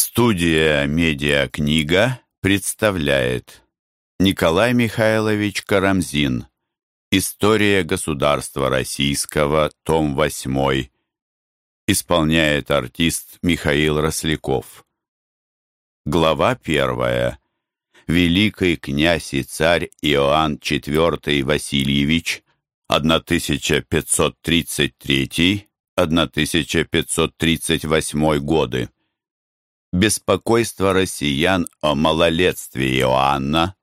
Студия «Медиакнига» представляет Николай Михайлович Карамзин. История государства российского, том 8 Исполняет артист Михаил Росляков. Глава 1 Великий князь и царь Иоанн IV Васильевич 1533-1538 годы Беспокойство россиян о малолетстве Иоанна,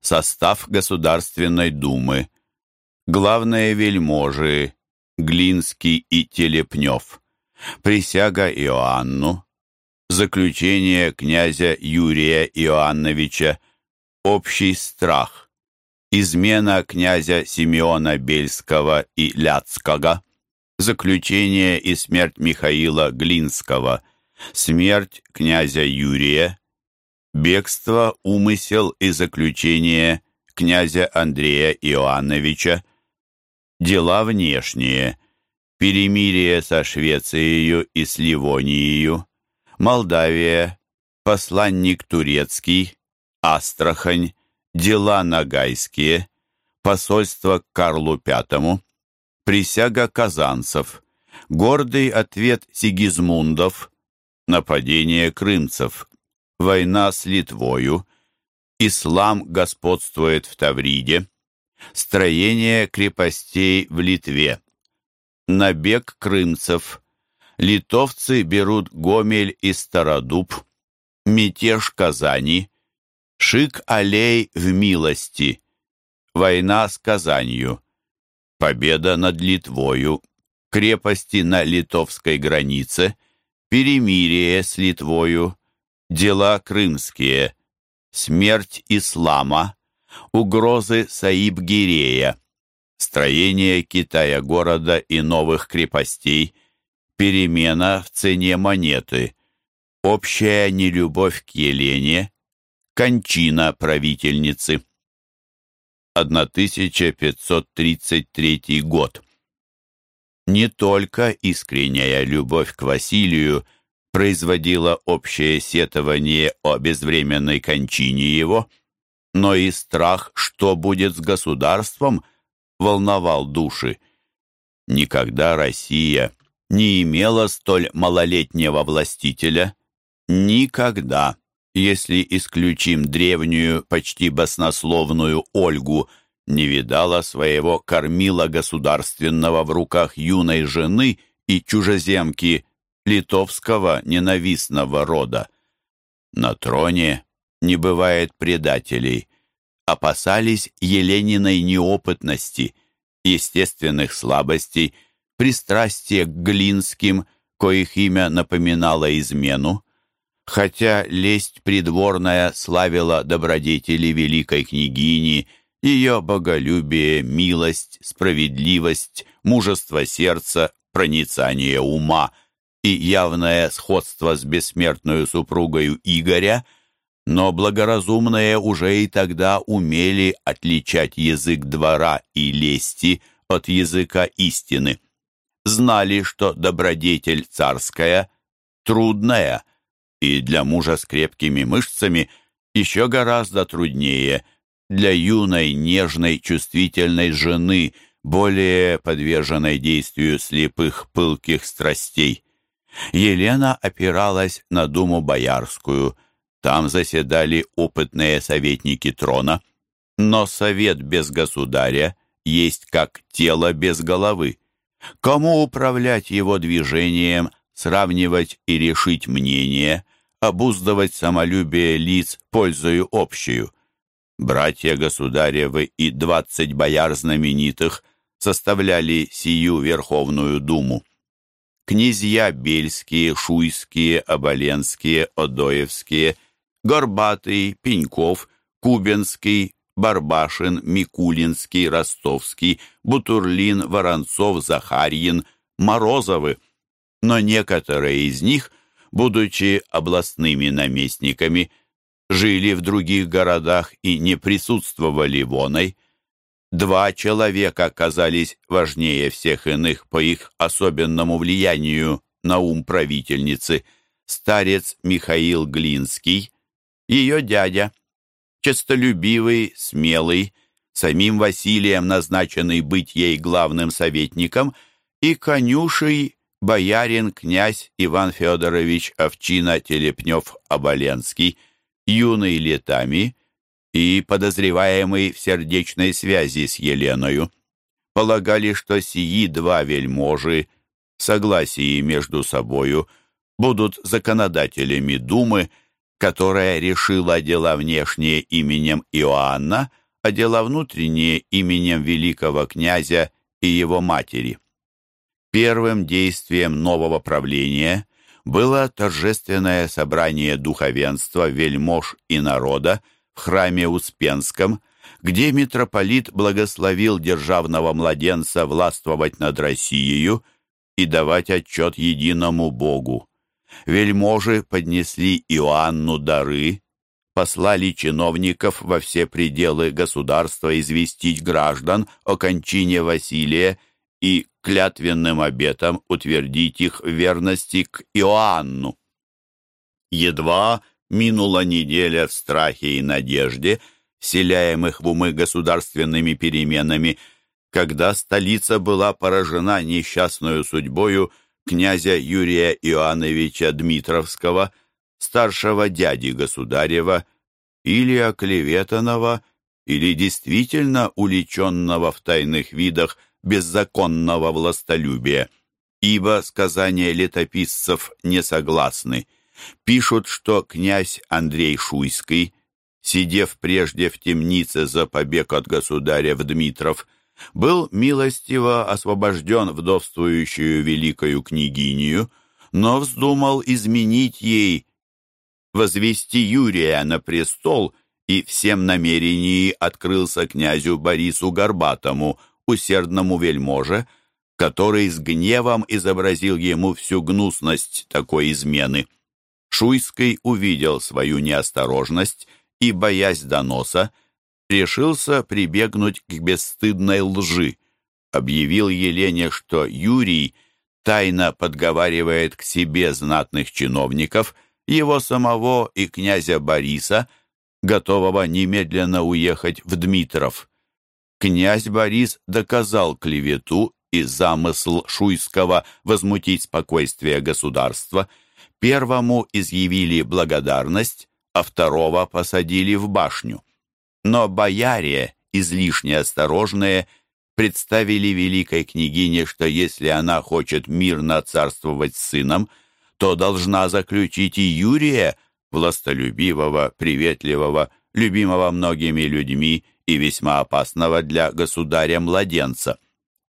состав Государственной Думы, главные вельможи Глинский и Телепнев, присяга Иоанну, заключение князя Юрия Иоанновича, общий страх, измена князя Симеона Бельского и Ляцкого, заключение и смерть Михаила Глинского – смерть князя Юрия, бегство, умысел и заключение князя Андрея Иоанновича, дела внешние, перемирие со Швецией и с Ливонией, Молдавия, посланник турецкий, Астрахань, дела нагайские, посольство к Карлу V, присяга казанцев, гордый ответ Сигизмундов, нападение крымцев, война с Литвою, ислам господствует в Тавриде, строение крепостей в Литве, набег крымцев, литовцы берут Гомель и Стародуб, мятеж Казани, шик-аллей в милости, война с Казанью, победа над Литвою, крепости на литовской границе, перемирие с Литвою, дела крымские, смерть ислама, угрозы Саиб-Гирея, строение Китая города и новых крепостей, перемена в цене монеты, общая нелюбовь к Елене, кончина правительницы. 1533 год не только искренняя любовь к Василию производила общее сетование о безвременной кончине его, но и страх, что будет с государством, волновал души. Никогда Россия не имела столь малолетнего властителя. Никогда, если исключим древнюю, почти баснословную Ольгу – не видала своего кормила государственного в руках юной жены и чужеземки литовского ненавистного рода. На троне не бывает предателей. Опасались Елениной неопытности, естественных слабостей, пристрастия к Глинским, коих имя напоминало измену. Хотя лесть придворная славила добродетели великой княгини – ее боголюбие, милость, справедливость, мужество сердца, проницание ума и явное сходство с бессмертную супругою Игоря, но благоразумные уже и тогда умели отличать язык двора и лести от языка истины. Знали, что добродетель царская трудная, и для мужа с крепкими мышцами еще гораздо труднее – для юной, нежной, чувствительной жены, более подверженной действию слепых, пылких страстей. Елена опиралась на Думу Боярскую. Там заседали опытные советники трона. Но совет без государя есть как тело без головы. Кому управлять его движением, сравнивать и решить мнение, обуздывать самолюбие лиц пользою общую? Братья государевы и двадцать бояр знаменитых составляли сию Верховную Думу. Князья Бельские, Шуйские, Оболенские, Одоевские, Горбатый, Пеньков, Кубенский, Барбашин, Микулинский, Ростовский, Бутурлин, Воронцов, Захарьин, Морозовы. Но некоторые из них, будучи областными наместниками, жили в других городах и не присутствовали воной. Два человека казались важнее всех иных по их особенному влиянию на ум правительницы. старец Михаил Глинский, ее дядя, честолюбивый, смелый, самим Василием назначенный быть ей главным советником, и конюшей боярин князь Иван Федорович Овчина Телепнев-Оболенский, юный летами и подозреваемый в сердечной связи с Еленою. Полагали, что сии два вельможи в согласии между собою будут законодателями Думы, которая решила дела внешние именем Иоанна, а дела внутренние именем великого князя и его матери. Первым действием нового правления было торжественное собрание духовенства, вельмож и народа в храме Успенском, где митрополит благословил державного младенца властвовать над Россией и давать отчет единому Богу. Вельможи поднесли Иоанну дары, послали чиновников во все пределы государства известить граждан о кончине Василия и клятвенным обетом утвердить их верности к Иоанну. Едва минула неделя в страхе и надежде, вселяемых в умы государственными переменами, когда столица была поражена несчастную судьбою князя Юрия Иоанновича Дмитровского, старшего дяди государева, или оклеветанного, или действительно уличенного в тайных видах беззаконного властолюбия, ибо сказания летописцев не согласны. Пишут, что князь Андрей Шуйский, сидев прежде в темнице за побег от государя в Дмитров, был милостиво освобожден вдовствующую великою княгиню, но вздумал изменить ей, возвести Юрия на престол и всем намерении открылся князю Борису Горбатому, усердному вельможе, который с гневом изобразил ему всю гнусность такой измены. Шуйский увидел свою неосторожность и, боясь доноса, решился прибегнуть к бесстыдной лжи. Объявил Елене, что Юрий тайно подговаривает к себе знатных чиновников, его самого и князя Бориса, готового немедленно уехать в Дмитров князь Борис доказал клевету и замысл Шуйского возмутить спокойствие государства. Первому изъявили благодарность, а второго посадили в башню. Но бояре, излишне осторожные, представили великой княгине, что если она хочет мирно царствовать с сыном, то должна заключить и Юрия, властолюбивого, приветливого, любимого многими людьми и весьма опасного для государя-младенца.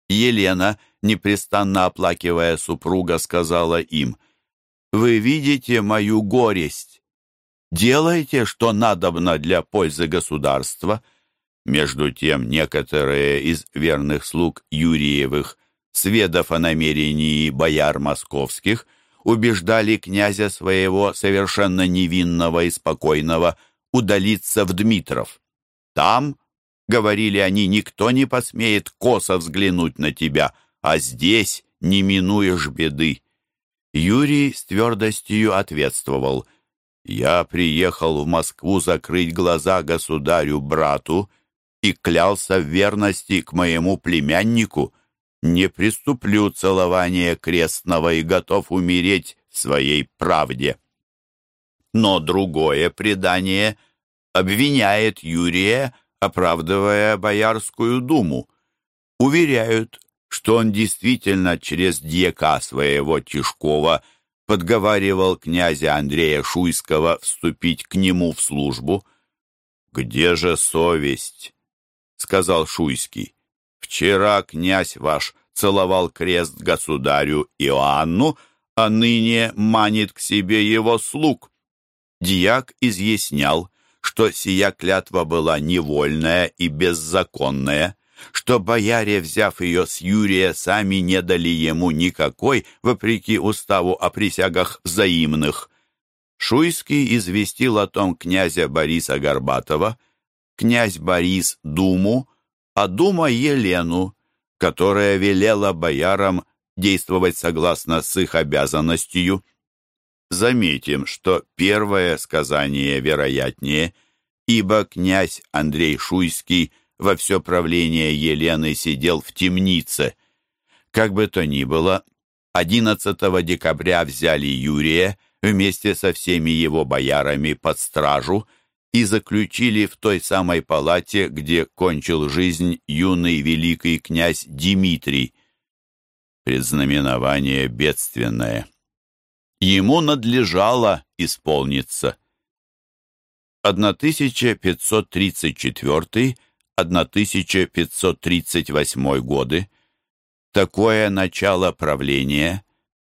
Елена, непрестанно оплакивая супруга, сказала им, «Вы видите мою горесть. Делайте, что надобно для пользы государства». Между тем, некоторые из верных слуг Юрьевых, сведав о намерении бояр московских, убеждали князя своего совершенно невинного и спокойного удалиться в Дмитров. Там — говорили они, — никто не посмеет косо взглянуть на тебя, а здесь не минуешь беды. Юрий с твердостью ответствовал. «Я приехал в Москву закрыть глаза государю-брату и клялся в верности к моему племяннику. Не приступлю целования крестного и готов умереть в своей правде». Но другое предание обвиняет Юрия оправдывая Боярскую думу. Уверяют, что он действительно через дьяка своего Тишкова подговаривал князя Андрея Шуйского вступить к нему в службу. «Где же совесть?» — сказал Шуйский. «Вчера князь ваш целовал крест государю Иоанну, а ныне манит к себе его слуг». Дьяк изъяснял, что сия клятва была невольная и беззаконная, что бояре, взяв ее с Юрия, сами не дали ему никакой, вопреки уставу о присягах взаимных. Шуйский известил о том князя Бориса Горбатова, князь Борис Думу, а Дума Елену, которая велела боярам действовать согласно с их обязанностью. Заметим, что первое сказание вероятнее, ибо князь Андрей Шуйский во все правление Елены сидел в темнице. Как бы то ни было, 11 декабря взяли Юрия вместе со всеми его боярами под стражу и заключили в той самой палате, где кончил жизнь юный великий князь Дмитрий. Предзнаменование бедственное. Ему надлежало исполниться. 1534-1538 годы. Такое начало правления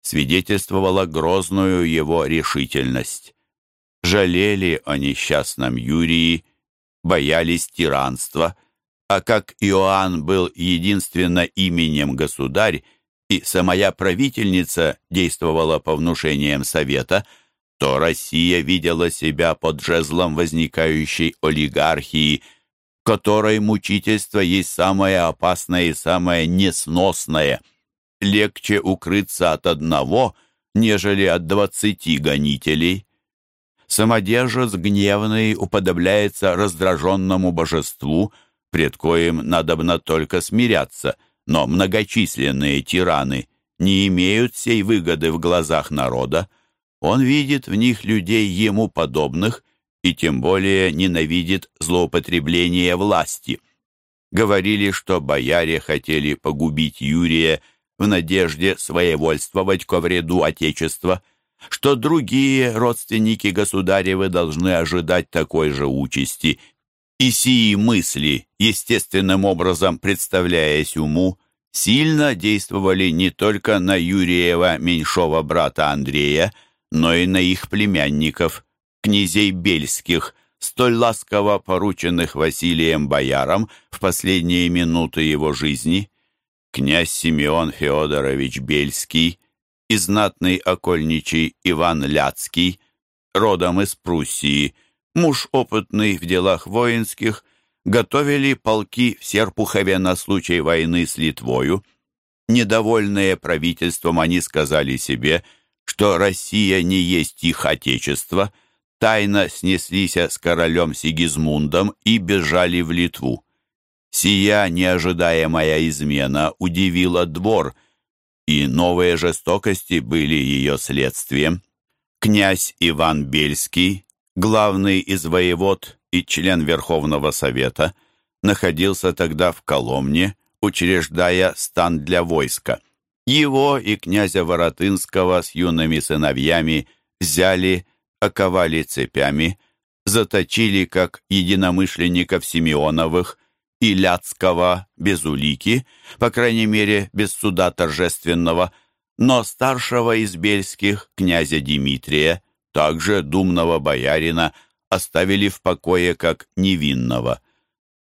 свидетельствовало грозную его решительность. Жалели о несчастном Юрии, боялись тиранства, а как Иоанн был единственно именем государь, и самая правительница действовала по внушениям Совета, то Россия видела себя под жезлом возникающей олигархии, которой мучительство есть самое опасное и самое несносное. Легче укрыться от одного, нежели от двадцати гонителей. Самодержец гневный уподобляется раздраженному божеству, пред коим надобно только смиряться — но многочисленные тираны не имеют сей выгоды в глазах народа. Он видит в них людей ему подобных и тем более ненавидит злоупотребление власти. Говорили, что бояре хотели погубить Юрия в надежде своевольствовать ко вреду Отечества, что другие родственники государевы должны ожидать такой же участи и сии мысли, естественным образом представляясь уму, сильно действовали не только на Юрьева меньшого брата Андрея, но и на их племянников, князей Бельских, столь ласково порученных Василием Бояром в последние минуты его жизни. Князь Симеон Феодорович Бельский и знатный окольничий Иван Ляцкий, родом из Пруссии, муж опытный в делах воинских, готовили полки в Серпухове на случай войны с Литвою. Недовольные правительством, они сказали себе, что Россия не есть их отечество, тайно снеслись с королем Сигизмундом и бежали в Литву. Сия неожидаемая измена удивила двор, и новые жестокости были ее следствием. Князь Иван Бельский, главный из воевод и член Верховного Совета, находился тогда в Коломне, учреждая стан для войска. Его и князя Воротынского с юными сыновьями взяли, оковали цепями, заточили как единомышленников Симеоновых и Ляцкого без улики, по крайней мере, без суда торжественного, но старшего из бельских, князя Дмитрия, также думного боярина, оставили в покое как невинного.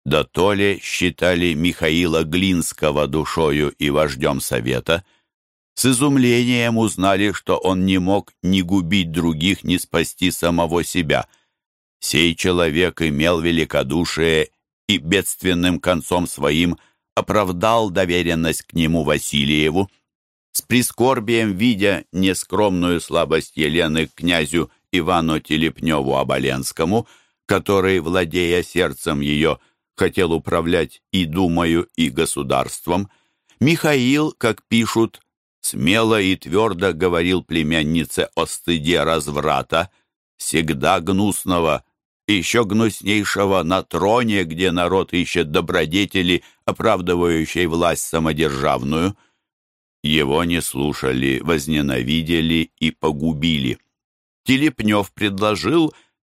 Да то ли считали Михаила Глинского душою и вождем совета, с изумлением узнали, что он не мог ни губить других, ни спасти самого себя. Сей человек имел великодушие и бедственным концом своим оправдал доверенность к нему Васильеву, с прискорбием видя нескромную слабость Елены к князю Ивану Телепневу-Оболенскому, который, владея сердцем ее, хотел управлять и думаю, и государством, Михаил, как пишут, смело и твердо говорил племяннице о стыде разврата, всегда гнусного, еще гнуснейшего на троне, где народ ищет добродетели, оправдывающей власть самодержавную – его не слушали, возненавидели и погубили. Телепнев предложил,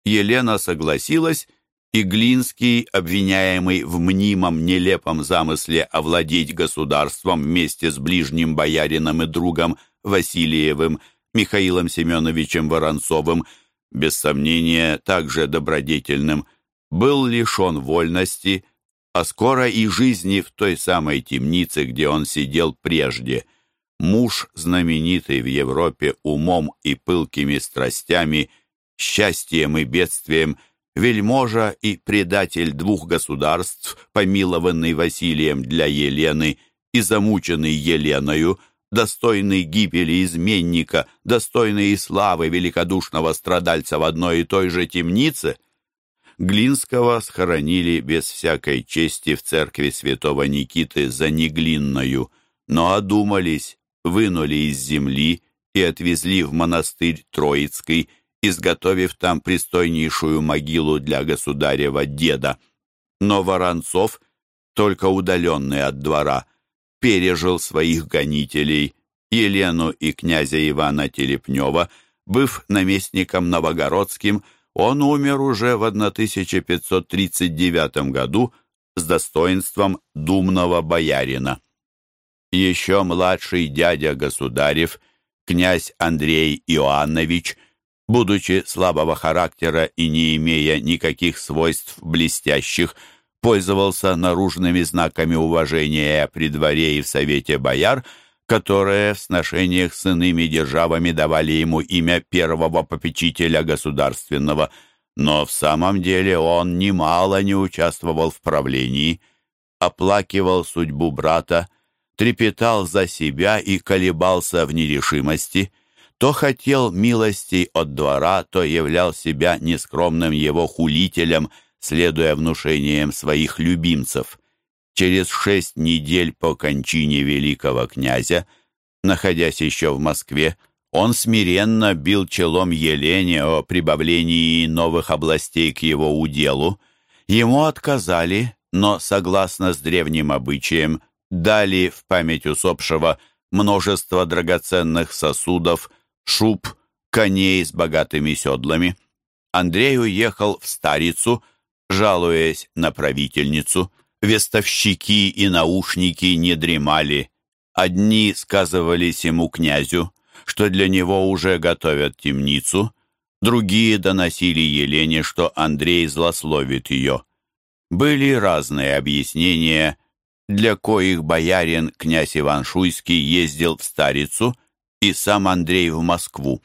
Елена согласилась, и Глинский, обвиняемый в мнимом нелепом замысле овладеть государством вместе с ближним боярином и другом Васильевым, Михаилом Семеновичем Воронцовым, без сомнения также добродетельным, был лишен вольности, а скоро и жизни в той самой темнице, где он сидел прежде. Муж, знаменитый в Европе умом и пылкими страстями, счастьем и бедствием, вельможа и предатель двух государств, помилованный Василием для Елены и замученный Еленою, достойный гибели изменника, достойный и славы великодушного страдальца в одной и той же темнице? Глинского схоронили без всякой чести в церкви святого Никиты за Неглинною, но одумались, вынули из земли и отвезли в монастырь Троицкий, изготовив там пристойнейшую могилу для государева деда. Но Воронцов, только удаленный от двора, пережил своих гонителей, Елену и князя Ивана Телепнева, быв наместником Новогородским, он умер уже в 1539 году с достоинством думного боярина. Еще младший дядя государев, князь Андрей Иоаннович, будучи слабого характера и не имея никаких свойств блестящих, пользовался наружными знаками уважения при дворе и в совете бояр, которые в сношениях с иными державами давали ему имя первого попечителя государственного, но в самом деле он немало не участвовал в правлении, оплакивал судьбу брата, трепетал за себя и колебался в нерешимости, то хотел милостей от двора, то являл себя нескромным его хулителем – следуя внушениям своих любимцев. Через шесть недель по кончине великого князя, находясь еще в Москве, он смиренно бил челом Елене о прибавлении новых областей к его уделу. Ему отказали, но, согласно с древним обычаем, дали в память усопшего множество драгоценных сосудов, шуб, коней с богатыми седлами. Андрей уехал в Старицу, жалуясь на правительницу. Вестовщики и наушники не дремали. Одни сказывались ему князю, что для него уже готовят темницу, другие доносили Елене, что Андрей злословит ее. Были разные объяснения, для коих боярин князь Иван Шуйский ездил в Старицу и сам Андрей в Москву.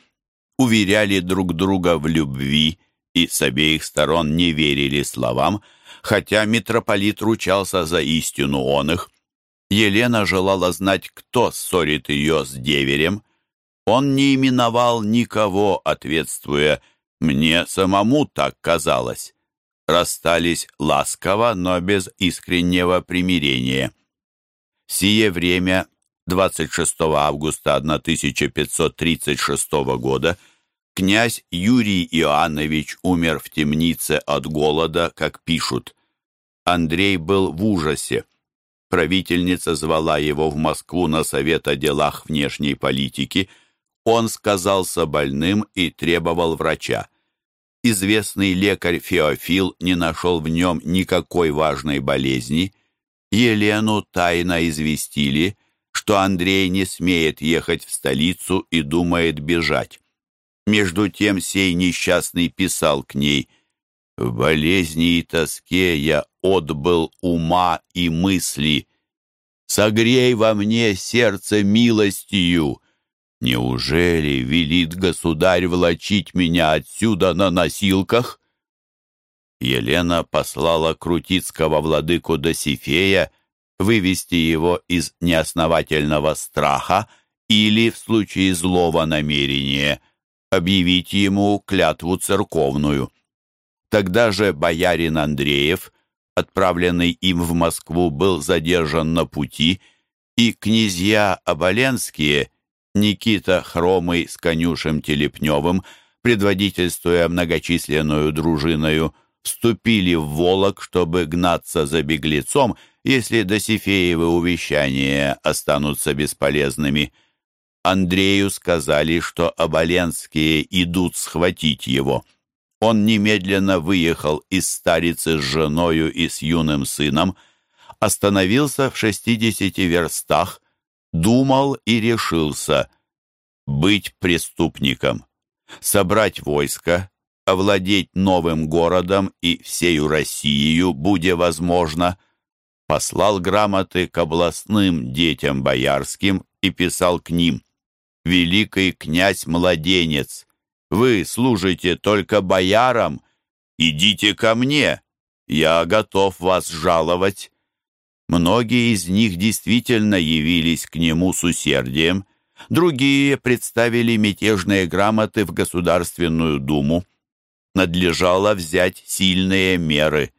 Уверяли друг друга в любви и с обеих сторон не верили словам, хотя митрополит ручался за истину он их. Елена желала знать, кто ссорит ее с деверем. Он не именовал никого, ответствуя «мне самому так казалось». Расстались ласково, но без искреннего примирения. Сие время, 26 августа 1536 года, Князь Юрий Иоаннович умер в темнице от голода, как пишут. Андрей был в ужасе. Правительница звала его в Москву на совет о делах внешней политики. Он сказался больным и требовал врача. Известный лекарь Феофил не нашел в нем никакой важной болезни. Елену тайно известили, что Андрей не смеет ехать в столицу и думает бежать. Между тем сей несчастный писал к ней «В болезни и тоске я отбыл ума и мысли. Согрей во мне сердце милостью. Неужели велит государь влачить меня отсюда на носилках?» Елена послала Крутицкого владыку Досифея вывести его из неосновательного страха или, в случае злого намерения, объявить ему клятву церковную. Тогда же боярин Андреев, отправленный им в Москву, был задержан на пути, и князья Оболенские, Никита Хромый с конюшем Телепневым, предводительствуя многочисленную дружиною, вступили в Волок, чтобы гнаться за беглецом, если Досифеевы увещания останутся бесполезными – Андрею сказали, что оболенские идут схватить его. Он немедленно выехал из Старицы с женою и с юным сыном, остановился в шестидесяти верстах, думал и решился быть преступником, собрать войско, овладеть новым городом и всею Россией, буде возможно, послал грамоты к областным детям боярским и писал к ним великий князь-младенец, вы служите только боярам, идите ко мне, я готов вас жаловать». Многие из них действительно явились к нему с усердием, Другие представили мятежные грамоты в Государственную Думу. Надлежало взять сильные меры.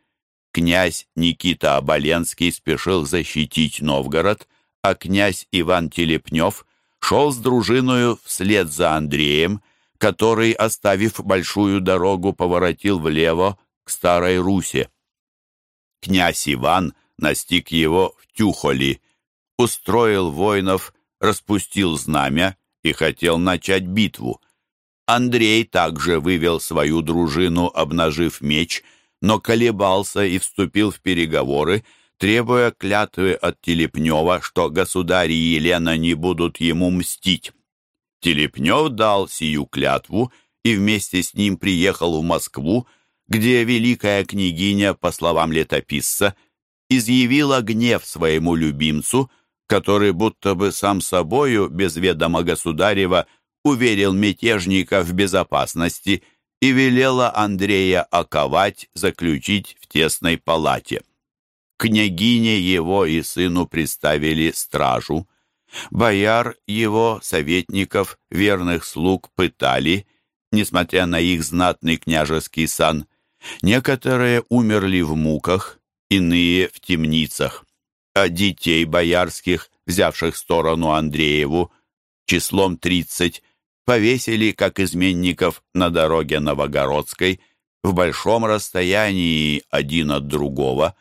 Князь Никита Оболенский спешил защитить Новгород, а князь Иван Телепнев шел с дружиною вслед за Андреем, который, оставив большую дорогу, поворотил влево к Старой Руси. Князь Иван настиг его в Тюхоли, устроил воинов, распустил знамя и хотел начать битву. Андрей также вывел свою дружину, обнажив меч, но колебался и вступил в переговоры, требуя клятвы от Телепнева, что государь и Елена не будут ему мстить. Телепнев дал сию клятву и вместе с ним приехал в Москву, где великая княгиня, по словам летописца, изъявила гнев своему любимцу, который будто бы сам собою, без ведома государева, уверил мятежника в безопасности и велела Андрея оковать, заключить в тесной палате. Княгине его и сыну представили стражу. Бояр его, советников, верных слуг пытали, несмотря на их знатный княжеский сан. Некоторые умерли в муках, иные в темницах а детей боярских, взявших сторону Андрееву, числом тридцать, повесили, как изменников, на дороге Новогородской, в большом расстоянии один от другого.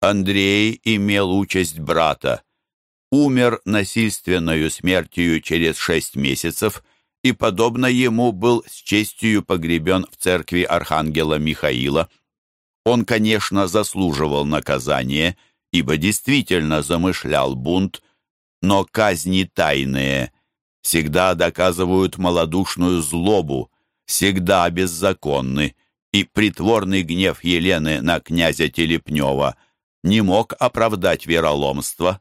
Андрей имел участь брата, умер насильственную смертью через шесть месяцев и, подобно ему, был с честью погребен в церкви Архангела Михаила. Он, конечно, заслуживал наказания – ибо действительно замышлял бунт, но казни тайные всегда доказывают малодушную злобу, всегда беззаконны, и притворный гнев Елены на князя Телепнева не мог оправдать вероломство.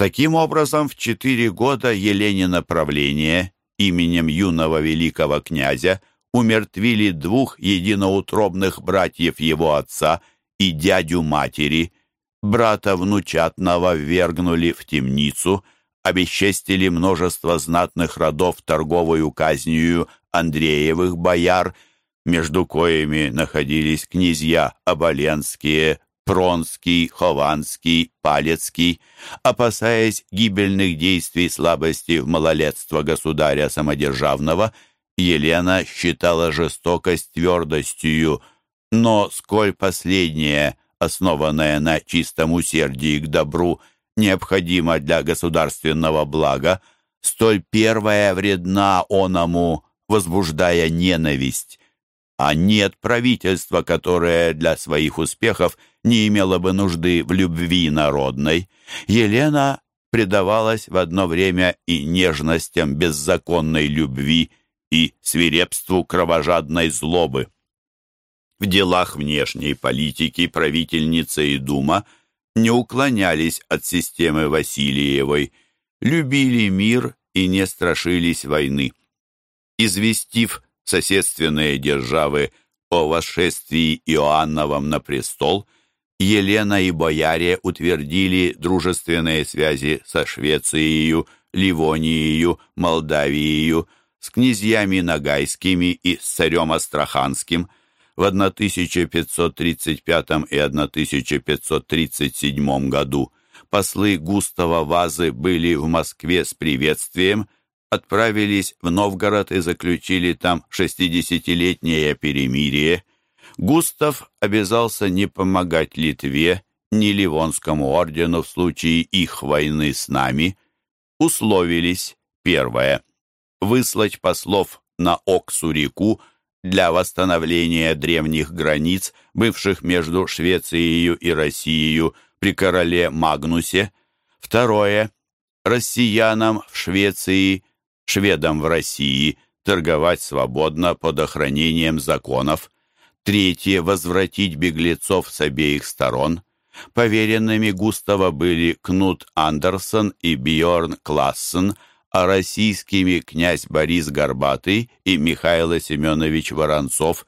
Таким образом, в четыре года Еленина правления именем юного великого князя умертвили двух единоутробных братьев его отца и дядю матери – брата внучатного ввергнули в темницу, обесчестили множество знатных родов торговую казнью Андреевых бояр, между коими находились князья Оболенские, Пронский, Хованский, Палецкий, опасаясь гибельных действий слабости в малолетство государя самодержавного, Елена считала жестокость твердостью, но сколь последняя основанная на чистом усердии к добру, необходима для государственного блага, столь первая вредна оному, возбуждая ненависть. А нет правительства, которое для своих успехов не имело бы нужды в любви народной. Елена предавалась в одно время и нежностям беззаконной любви, и свирепству кровожадной злобы. В делах внешней политики правительница и Дума не уклонялись от системы Васильевой, любили мир и не страшились войны. Известив соседственные державы о восшествии Иоанновом на престол, Елена и бояре утвердили дружественные связи со Швецией, Ливонией, Молдавией, с князьями Ногайскими и с царем Астраханским – в 1535 и 1537 году послы Густава Вазы были в Москве с приветствием, отправились в Новгород и заключили там шестидесятилетнее перемирие. Густав обязался не помогать Литве ни Ливонскому ордену в случае их войны с нами. Условились, первое, выслать послов на Оксу-реку для восстановления древних границ, бывших между Швецией и Россией при короле Магнусе. Второе. Россиянам в Швеции, шведам в России торговать свободно под охранением законов. Третье. Возвратить беглецов с обеих сторон. Поверенными Густава были Кнут Андерсон и Бьорн Классен – а российскими князь Борис Горбатый и Михаил Семенович Воронцов,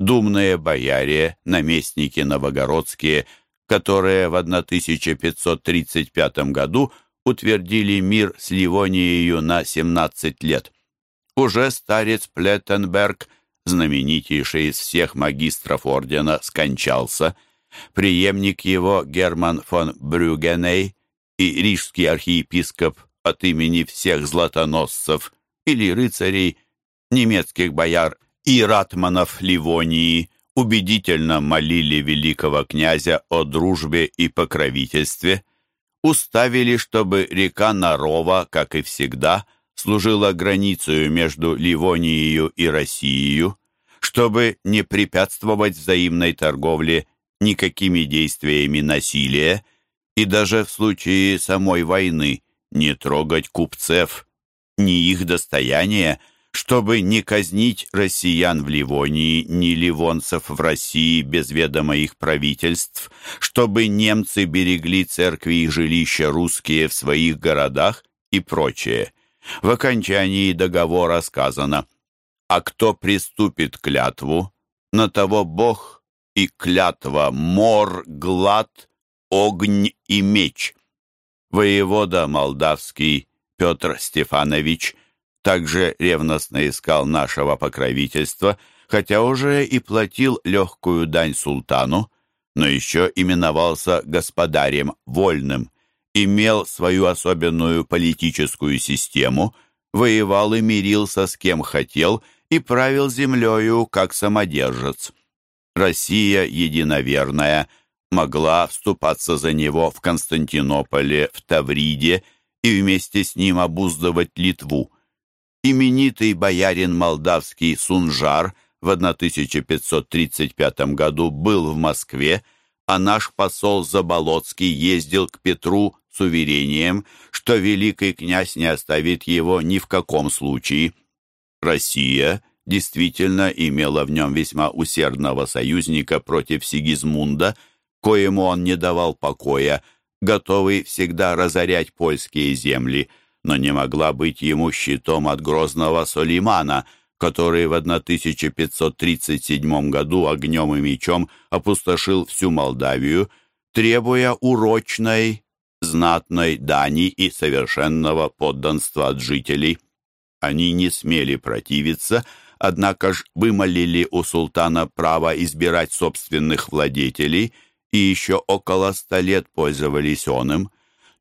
думные бояре, наместники новогородские, которые в 1535 году утвердили мир с Ливонией на 17 лет. Уже старец Плеттенберг, знаменитейший из всех магистров ордена, скончался. Преемник его Герман фон Брюгеней и рижский архиепископ от имени всех златоносцев или рыцарей, немецких бояр и ратманов Ливонии убедительно молили великого князя о дружбе и покровительстве, уставили, чтобы река Нарова, как и всегда, служила границей между Ливонией и Россией, чтобы не препятствовать взаимной торговле никакими действиями насилия и даже в случае самой войны не трогать купцев, ни их достояние, чтобы не казнить россиян в Ливонии, ни ливонцев в России без ведома их правительств, чтобы немцы берегли церкви и жилища русские в своих городах и прочее. В окончании договора сказано «А кто приступит клятву, на того Бог и клятва мор, глад, огонь и меч». Воевода молдавский Петр Стефанович – также ревностно искал нашего покровительства, хотя уже и платил легкую дань султану, но еще именовался господарем вольным, имел свою особенную политическую систему, воевал и мирился с кем хотел и правил землею как самодержец. Россия единоверная могла вступаться за него в Константинополе, в Тавриде и вместе с ним обуздывать Литву именитый боярин молдавский Сунжар в 1535 году был в Москве, а наш посол Заболоцкий ездил к Петру с уверением, что великий князь не оставит его ни в каком случае. Россия действительно имела в нем весьма усердного союзника против Сигизмунда, коему он не давал покоя, готовый всегда разорять польские земли – но не могла быть ему щитом от грозного Солимана, который в 1537 году огнем и мечом опустошил всю Молдавию, требуя урочной, знатной дани и совершенного подданства от жителей. Они не смели противиться, однако ж вымолили у султана право избирать собственных владетелей и еще около ста лет пользовались он им.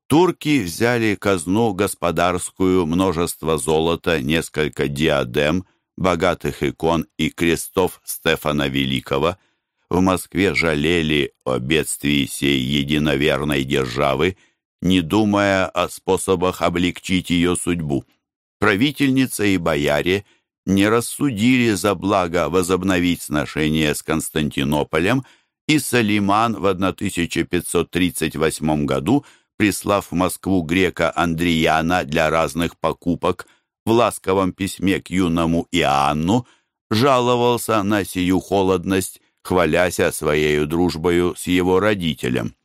Турки взяли казну господарскую, множество золота, несколько диадем, богатых икон и крестов Стефана Великого. В Москве жалели о бедствии сей единоверной державы, не думая о способах облегчить ее судьбу. Правительница и бояре не рассудили за благо возобновить сношения с Константинополем, и Салиман в 1538 году – прислав в Москву грека Андрияна для разных покупок, в ласковом письме к юному Иоанну жаловался на сию холодность, хваляся своей дружбою с его родителем.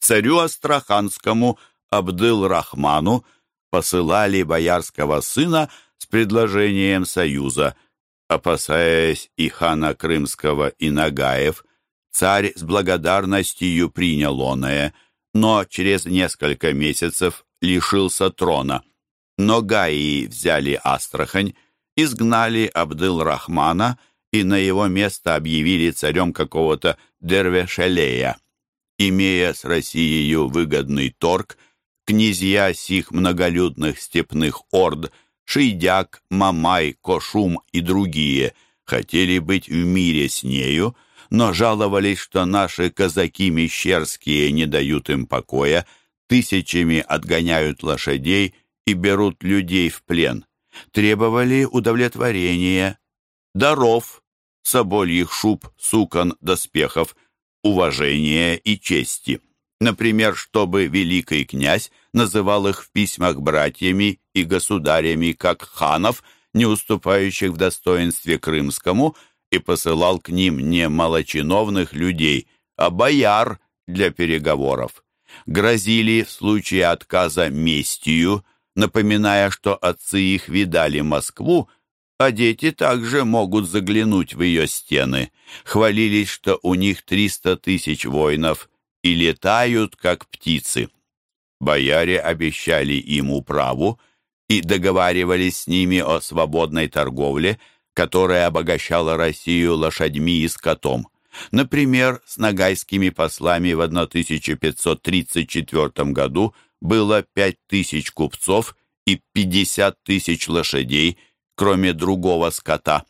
Царю Астраханскому Абдыл-Рахману посылали боярского сына с предложением союза. Опасаясь и хана Крымского, и Нагаев, царь с благодарностью принял оное – но через несколько месяцев лишился трона. Но Гаи взяли Астрахань, изгнали Абдыл-Рахмана и на его место объявили царем какого-то Дервешелея. Имея с Россией выгодный торг, князья сих многолюдных степных орд Шийдяк, Мамай, Кошум и другие хотели быть в мире с нею, но жаловались, что наши казаки мещерские не дают им покоя, тысячами отгоняют лошадей и берут людей в плен. Требовали удовлетворения, даров, собольих шуб, сукон, доспехов, уважения и чести. Например, чтобы великий князь называл их в письмах братьями и государями как ханов, не уступающих в достоинстве крымскому – и посылал к ним не малочиновных людей, а бояр для переговоров. Грозили в случае отказа местью, напоминая, что отцы их видали Москву, а дети также могут заглянуть в ее стены. Хвалились, что у них триста тысяч воинов и летают, как птицы. Бояре обещали им управу и договаривались с ними о свободной торговле, которая обогащала Россию лошадьми и скотом. Например, с нагайскими послами в 1534 году было 5000 купцов и 50 тысяч лошадей, кроме другого скота.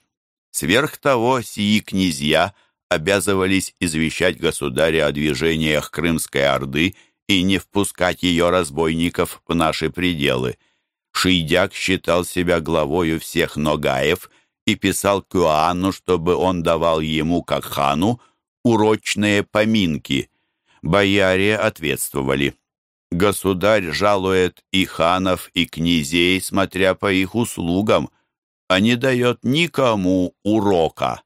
Сверх того, сии князья обязывались извещать государя о движениях Крымской Орды и не впускать ее разбойников в наши пределы. Шийдяк считал себя главою всех Ногаев и писал к чтобы он давал ему, как хану, урочные поминки. Бояре ответствовали. Государь жалует и ханов, и князей, смотря по их услугам, а не дает никому урока.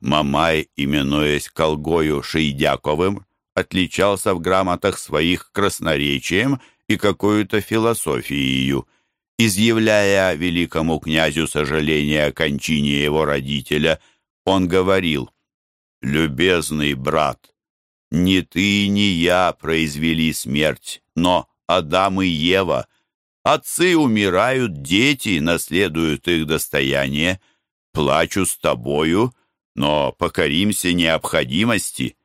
Мамай, именуясь Колгою Шейдяковым, отличался в грамотах своих красноречием и какую-то философией. Изъявляя великому князю сожаление о кончине его родителя, он говорил, «Любезный брат, не ты, ни я произвели смерть, но Адам и Ева. Отцы умирают, дети наследуют их достояние. Плачу с тобою, но покоримся необходимости».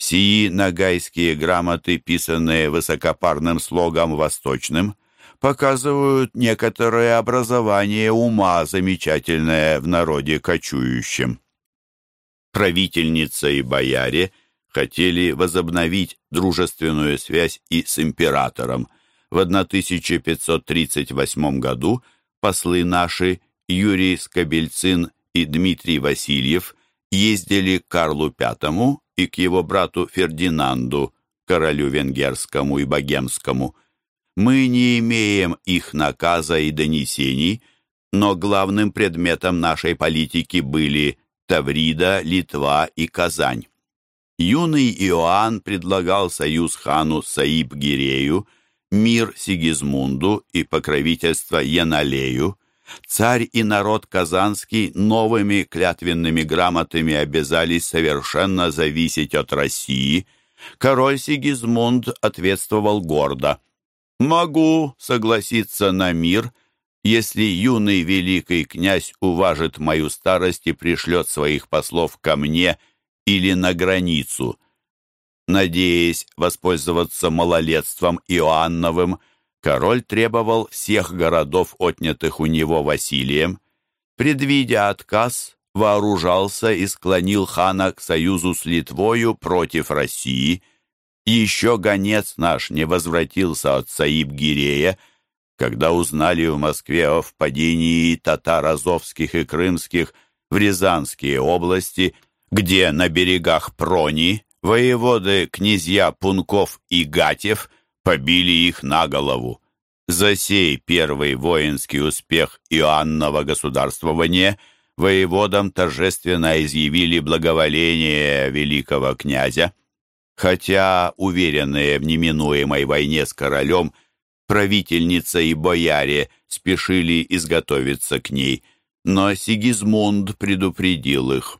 Сии нагайские грамоты, писанные высокопарным слогом восточным, показывают некоторое образование ума, замечательное в народе кочующем. Правительница и бояре хотели возобновить дружественную связь и с императором. В 1538 году послы наши Юрий Скобельцин и Дмитрий Васильев ездили к Карлу V и к его брату Фердинанду, королю венгерскому и богемскому. Мы не имеем их наказа и донесений, но главным предметом нашей политики были Таврида, Литва и Казань. Юный Иоанн предлагал союз хану Саиб-Гирею, мир Сигизмунду и покровительство Яналею, Царь и народ Казанский новыми клятвенными грамотами обязались совершенно зависеть от России. Король Сигизмунд ответствовал гордо. «Могу согласиться на мир, если юный великий князь уважит мою старость и пришлет своих послов ко мне или на границу». Надеясь воспользоваться малолетством Иоанновым, король требовал всех городов, отнятых у него Василием. Предвидя отказ, вооружался и склонил хана к союзу с Литвою против России. Еще гонец наш не возвратился от Саиб-Гирея, когда узнали в Москве о впадении татар азовских и крымских в Рязанские области, где на берегах Прони воеводы князья Пунков и Гатев – побили их на голову. За сей первый воинский успех Иоаннова государствования воеводам торжественно изъявили благоволение великого князя. Хотя, уверенные в неминуемой войне с королем, правительница и бояре спешили изготовиться к ней, но Сигизмунд предупредил их.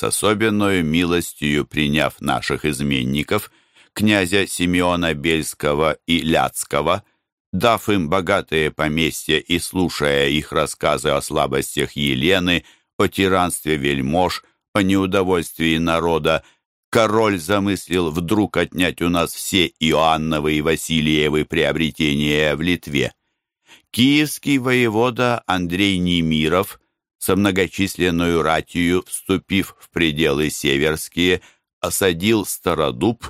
С особенной милостью приняв наших изменников, князя Симеона Бельского и Ляцкого, дав им богатые поместья и слушая их рассказы о слабостях Елены, о тиранстве вельмож, о неудовольствии народа, король замыслил вдруг отнять у нас все Иоанновы и Васильевы приобретения в Литве. Киевский воевода Андрей Немиров со многочисленную ратью, вступив в пределы северские, осадил Стародуб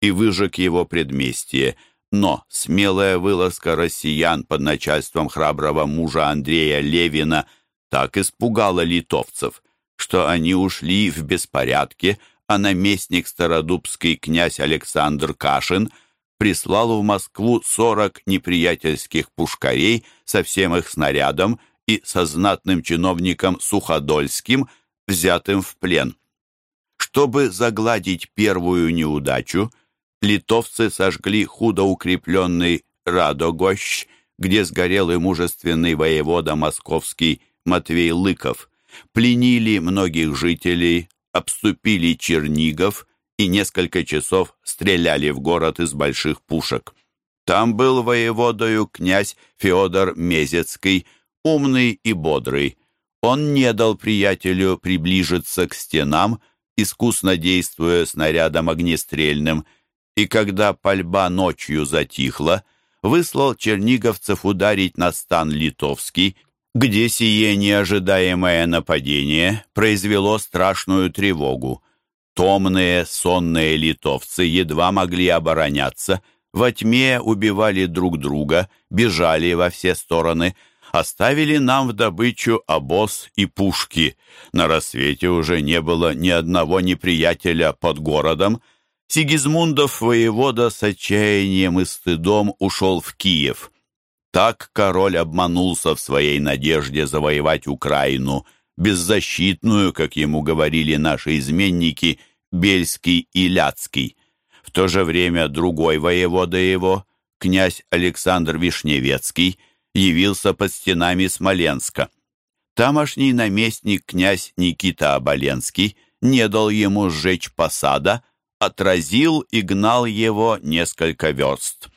и выжег его предместье, но смелая вылазка россиян под начальством храброго мужа Андрея Левина так испугала литовцев, что они ушли в беспорядке, а наместник стародубский князь Александр Кашин прислал в Москву сорок неприятельских пушкарей со всем их снарядом и со знатным чиновником Суходольским, взятым в плен. Чтобы загладить первую неудачу, литовцы сожгли худо укрепленный Радогощ, где сгорел и мужественный воевода московский Матвей Лыков, пленили многих жителей, обступили Чернигов и несколько часов стреляли в город из больших пушек. Там был воеводою князь Феодор Мезецкий, умный и бодрый. Он не дал приятелю приближиться к стенам, искусно действуя снарядом огнестрельным, и когда пальба ночью затихла, выслал черниговцев ударить на стан литовский, где сие неожидаемое нападение произвело страшную тревогу. Томные, сонные литовцы едва могли обороняться, во тьме убивали друг друга, бежали во все стороны, оставили нам в добычу обоз и пушки. На рассвете уже не было ни одного неприятеля под городом. Сигизмундов воевода с отчаянием и стыдом ушел в Киев. Так король обманулся в своей надежде завоевать Украину, беззащитную, как ему говорили наши изменники, Бельский и Ляцкий. В то же время другой воевода его, князь Александр Вишневецкий, явился под стенами Смоленска. Тамошний наместник князь Никита Оболенский не дал ему сжечь посада, отразил и гнал его несколько верст.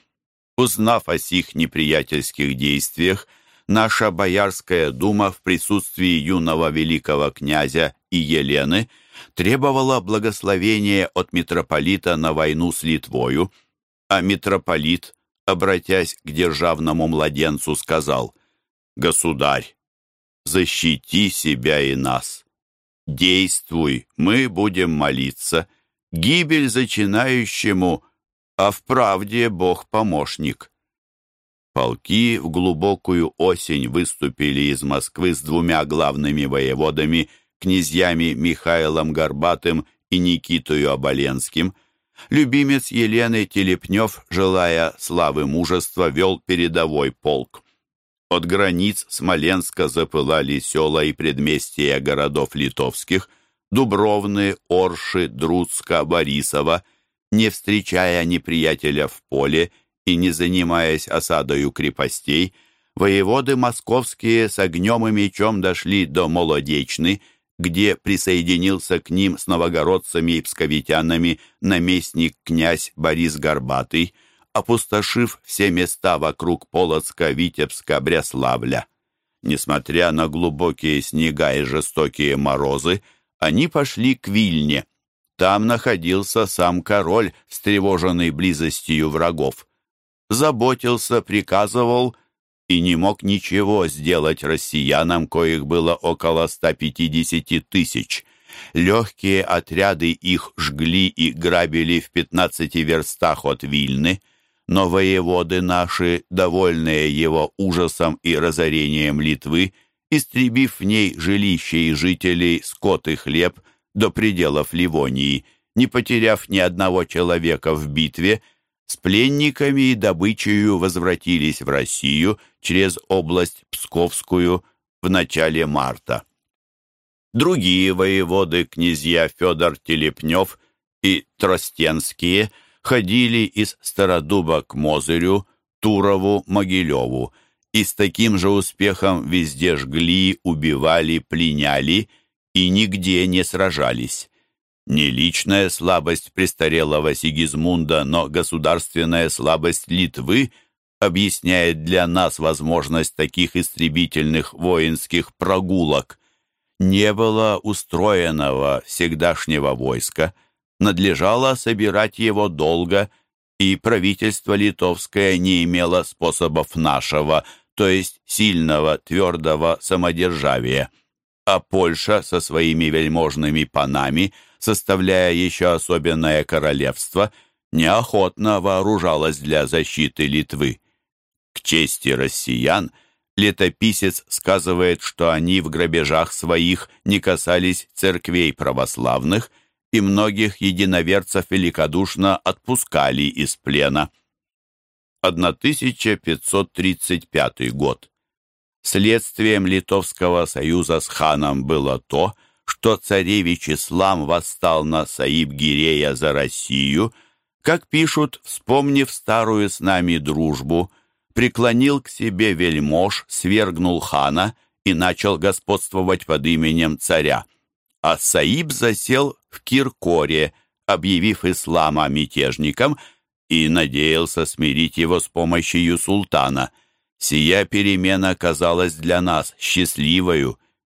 Узнав о сих неприятельских действиях, наша Боярская дума в присутствии юного великого князя и Елены требовала благословения от митрополита на войну с Литвою, а митрополит, обратясь к державному младенцу, сказал «Государь, защити себя и нас. Действуй, мы будем молиться. Гибель зачинающему, а в правде Бог помощник». Полки в глубокую осень выступили из Москвы с двумя главными воеводами, князьями Михаилом Горбатым и Никитою Оболенским. Любимец Елены Телепнев, желая славы мужества, вел передовой полк. От границ Смоленска запылали села и предместья городов литовских, Дубровны, Орши, Друцка, Борисова, не встречая неприятеля в поле и не занимаясь осадою крепостей, воеводы московские с огнем и мечом дошли до Молодечны, где присоединился к ним с новогородцами и псковитянами наместник князь Борис Горбатый, опустошив все места вокруг Полоцка, Витебска, Бряславля. Несмотря на глубокие снега и жестокие морозы, они пошли к Вильне. Там находился сам король, встревоженный близостью врагов заботился, приказывал и не мог ничего сделать россиянам, коих было около 150 тысяч. Легкие отряды их жгли и грабили в 15 верстах от Вильны, но воеводы наши, довольные его ужасом и разорением Литвы, истребив в ней жилище и жителей, скот и хлеб до пределов Ливонии, не потеряв ни одного человека в битве, с пленниками и добычею возвратились в Россию через область Псковскую в начале марта. Другие воеводы, князья Федор Телепнев и Тростенские, ходили из Стародуба к Мозырю, Турову, Могилеву и с таким же успехом везде жгли, убивали, пленяли и нигде не сражались. Не личная слабость престарелого Сигизмунда, но государственная слабость Литвы объясняет для нас возможность таких истребительных воинских прогулок. Не было устроенного всегдашнего войска, надлежало собирать его долго, и правительство литовское не имело способов нашего, то есть сильного, твердого самодержавия. А Польша со своими вельможными панами – составляя еще особенное королевство, неохотно вооружалась для защиты Литвы. К чести россиян, летописец сказывает, что они в грабежах своих не касались церквей православных и многих единоверцев великодушно отпускали из плена. 1535 год. Следствием Литовского союза с ханом было то, что царевич Ислам восстал на Саиб-Гирея за Россию, как пишут, вспомнив старую с нами дружбу, преклонил к себе вельмож, свергнул хана и начал господствовать под именем царя. А Саиб засел в Киркоре, объявив ислама мятежником и надеялся смирить его с помощью султана. Сия перемена казалась для нас счастливою.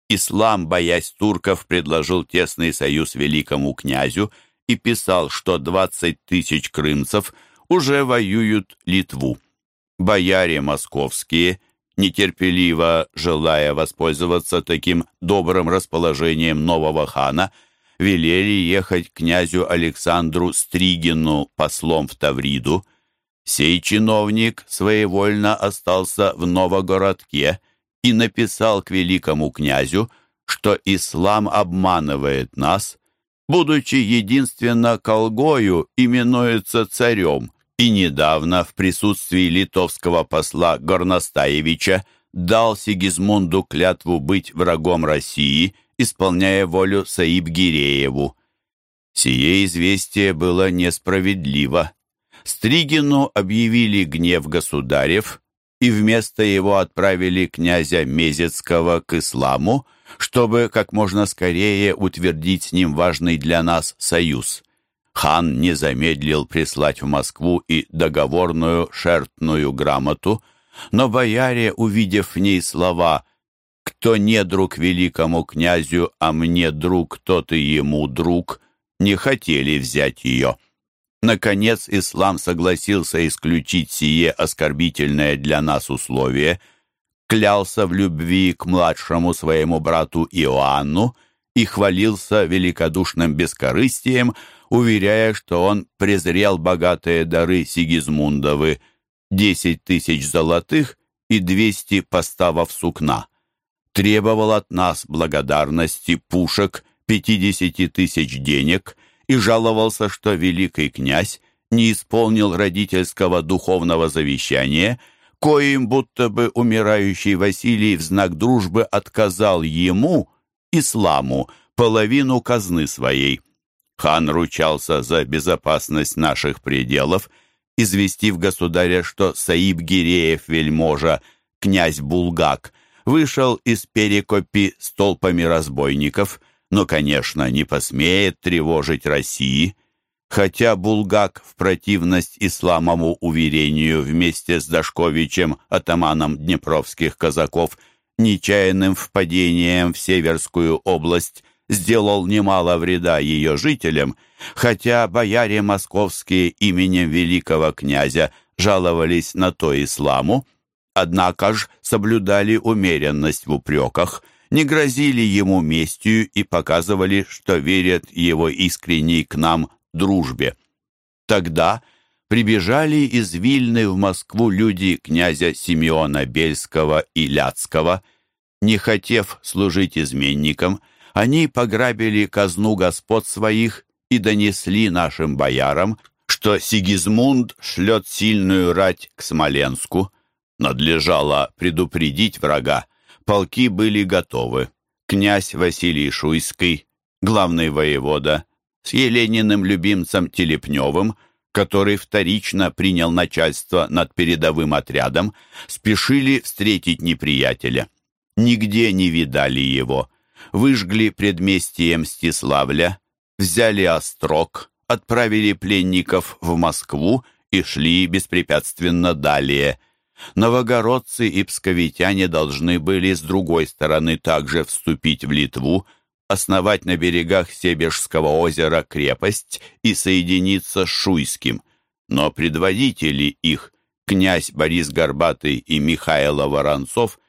Ислам, боясь турков, предложил тесный союз великому князю и писал, что 20 тысяч крымцев уже воюют Литву. Бояре московские, нетерпеливо желая воспользоваться таким добрым расположением нового хана, велели ехать князю Александру Стригину послом в Тавриду. Сей чиновник своевольно остался в Новогородке и написал к великому князю, что ислам обманывает нас, будучи единственно колгою, именуется царем, и недавно в присутствии литовского посла Горностаевича дал Сигизмунду клятву быть врагом России – исполняя волю Саиб Гирееву. Сие известие было несправедливо. Стригину объявили гнев государев и вместо его отправили князя Мезецкого к исламу, чтобы как можно скорее утвердить с ним важный для нас союз. Хан не замедлил прислать в Москву и договорную шертную грамоту, но бояре, увидев в ней слова кто не друг великому князю, а мне друг, тот и ему друг, не хотели взять ее. Наконец, ислам согласился исключить сие оскорбительное для нас условие, клялся в любви к младшему своему брату Иоанну и хвалился великодушным бескорыстием, уверяя, что он презрел богатые дары Сигизмундовы, десять тысяч золотых и двести поставов сукна. Требовал от нас благодарности, пушек, пятидесяти тысяч денег и жаловался, что великий князь не исполнил родительского духовного завещания, коим будто бы умирающий Василий в знак дружбы отказал ему, исламу, половину казны своей. Хан ручался за безопасность наших пределов, известив государя, что Саиб Гиреев вельможа, князь Булгак, вышел из перекопи с толпами разбойников, но, конечно, не посмеет тревожить России, хотя Булгак в противность исламову уверению вместе с Дашковичем, атаманом днепровских казаков, нечаянным впадением в Северскую область, сделал немало вреда ее жителям, хотя бояре московские именем великого князя жаловались на то исламу, однако ж соблюдали умеренность в упреках, не грозили ему местью и показывали, что верят его искренней к нам дружбе. Тогда прибежали из Вильны в Москву люди князя Симеона Бельского и Ляцкого. Не хотев служить изменникам, они пограбили казну господ своих и донесли нашим боярам, что Сигизмунд шлет сильную рать к Смоленску. Надлежало предупредить врага. Полки были готовы. Князь Василий Шуйский, главный воевода, с Елениным любимцем Телепневым, который вторично принял начальство над передовым отрядом, спешили встретить неприятеля. Нигде не видали его. Выжгли предместье Мстиславля, взяли Острог, отправили пленников в Москву и шли беспрепятственно далее. Новогородцы и псковитяне должны были с другой стороны также вступить в Литву, основать на берегах Себежского озера крепость и соединиться с Шуйским. Но предводители их, князь Борис Горбатый и Михаил Воронцов,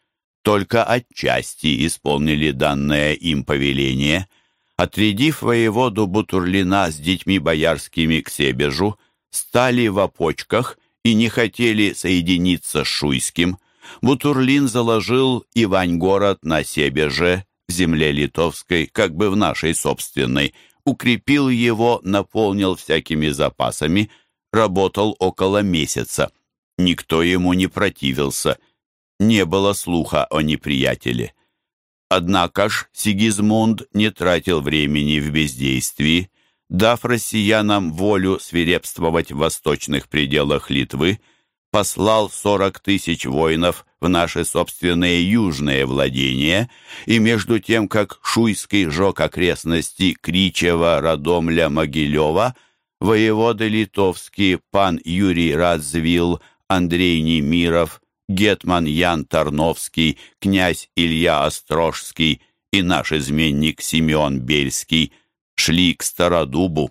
только отчасти исполнили данное им повеление. Отрядив воеводу Бутурлина с детьми боярскими к Себежу, стали в опочках – и не хотели соединиться с Шуйским, Бутурлин заложил Ивань-город на Себеже, в земле литовской, как бы в нашей собственной, укрепил его, наполнил всякими запасами, работал около месяца. Никто ему не противился, не было слуха о неприятеле. Однако ж Сигизмунд не тратил времени в бездействии, дав россиянам волю свирепствовать в восточных пределах Литвы, послал 40 тысяч воинов в наши собственные южные владения, и между тем, как Шуйский жег окрестности Кричева, Радомля, Могилева, воеводы литовские пан Юрий Радзвилл, Андрей Немиров, гетман Ян Тарновский, князь Илья Острожский и наш изменник Симеон Бельский шли к Стародубу.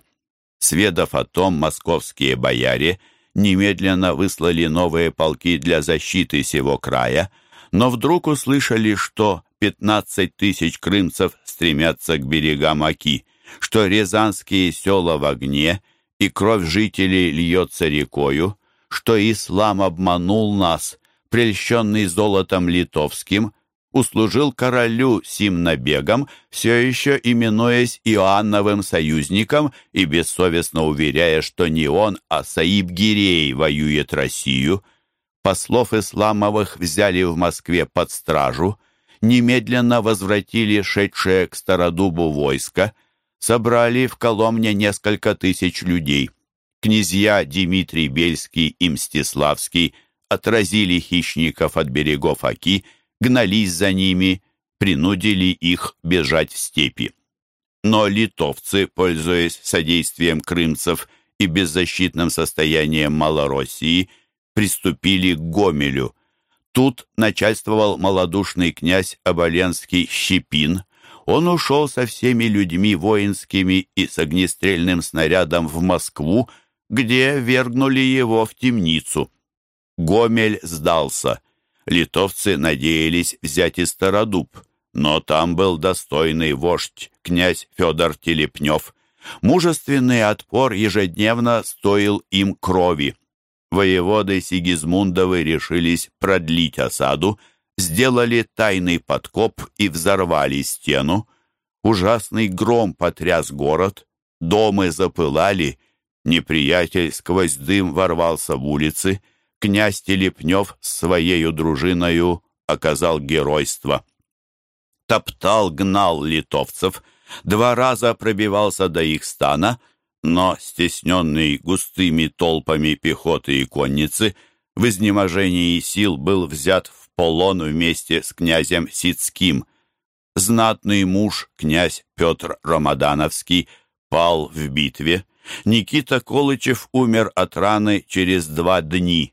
Сведав о том, московские бояре немедленно выслали новые полки для защиты сего края, но вдруг услышали, что 15 тысяч крымцев стремятся к берегам Оки, что рязанские села в огне и кровь жителей льется рекою, что ислам обманул нас, прельщенный золотом литовским, услужил королю сим набегом, все еще именуясь Иоанновым союзником и бессовестно уверяя, что не он, а Саиб Гирей воюет Россию. Послов исламовых взяли в Москве под стражу, немедленно возвратили шедшее к Стародубу войско, собрали в Коломне несколько тысяч людей. Князья Дмитрий Бельский и Мстиславский отразили хищников от берегов Оки – гнались за ними, принудили их бежать в степи. Но литовцы, пользуясь содействием крымцев и беззащитным состоянием Малороссии, приступили к Гомелю. Тут начальствовал малодушный князь Оболенский Щепин. Он ушел со всеми людьми воинскими и с огнестрельным снарядом в Москву, где вергнули его в темницу. Гомель сдался литовцы надеялись взять и Стародуб, но там был достойный вождь, князь Федор Телепнев. Мужественный отпор ежедневно стоил им крови. Воеводы Сигизмундовы решились продлить осаду, сделали тайный подкоп и взорвали стену. Ужасный гром потряс город, дома запылали, неприятель сквозь дым ворвался в улицы — князь Телепнев с своею дружиною оказал геройство. Топтал, гнал литовцев, два раза пробивался до их стана, но, стесненный густыми толпами пехоты и конницы, в изнеможении сил был взят в полон вместе с князем Сицким. Знатный муж, князь Петр Ромадановский, пал в битве. Никита Колычев умер от раны через два дни.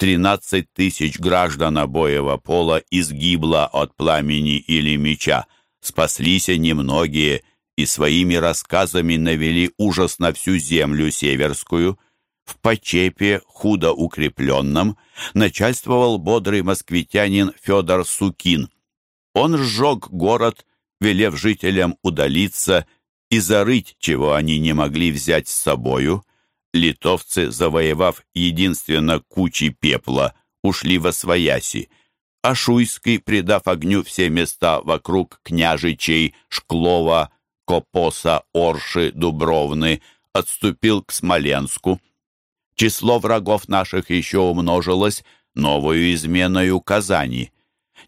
13 тысяч граждан обоего пола изгибло от пламени или меча. Спаслись немногие и своими рассказами навели ужас на всю землю северскую. В Почепе, худо укрепленном, начальствовал бодрый москвитянин Федор Сукин. Он сжег город, велев жителям удалиться и зарыть, чего они не могли взять с собою. Литовцы, завоевав единственно кучи пепла, ушли во свояси, а Шуйский, придав огню все места вокруг княжичей, Шклова, Копоса, Орши, Дубровны, отступил к Смоленску. Число врагов наших еще умножилось новую изменою Казани.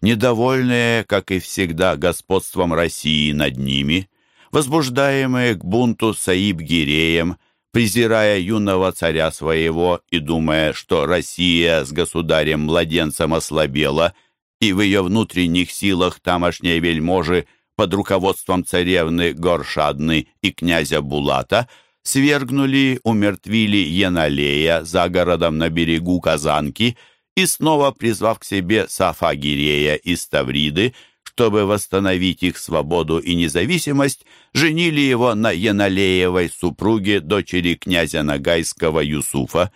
Недовольные, как и всегда, господством России над ними, возбуждаемые к бунту Саиб-Гиреем, презирая юного царя своего и думая, что Россия с государем-младенцем ослабела, и в ее внутренних силах тамошние вельможи под руководством царевны Горшадны и князя Булата свергнули, умертвили Яналея за городом на берегу Казанки и снова, призвав к себе Сафагирея из Тавриды, чтобы восстановить их свободу и независимость, женили его на Яналеевой супруге, дочери князя Нагайского Юсуфа.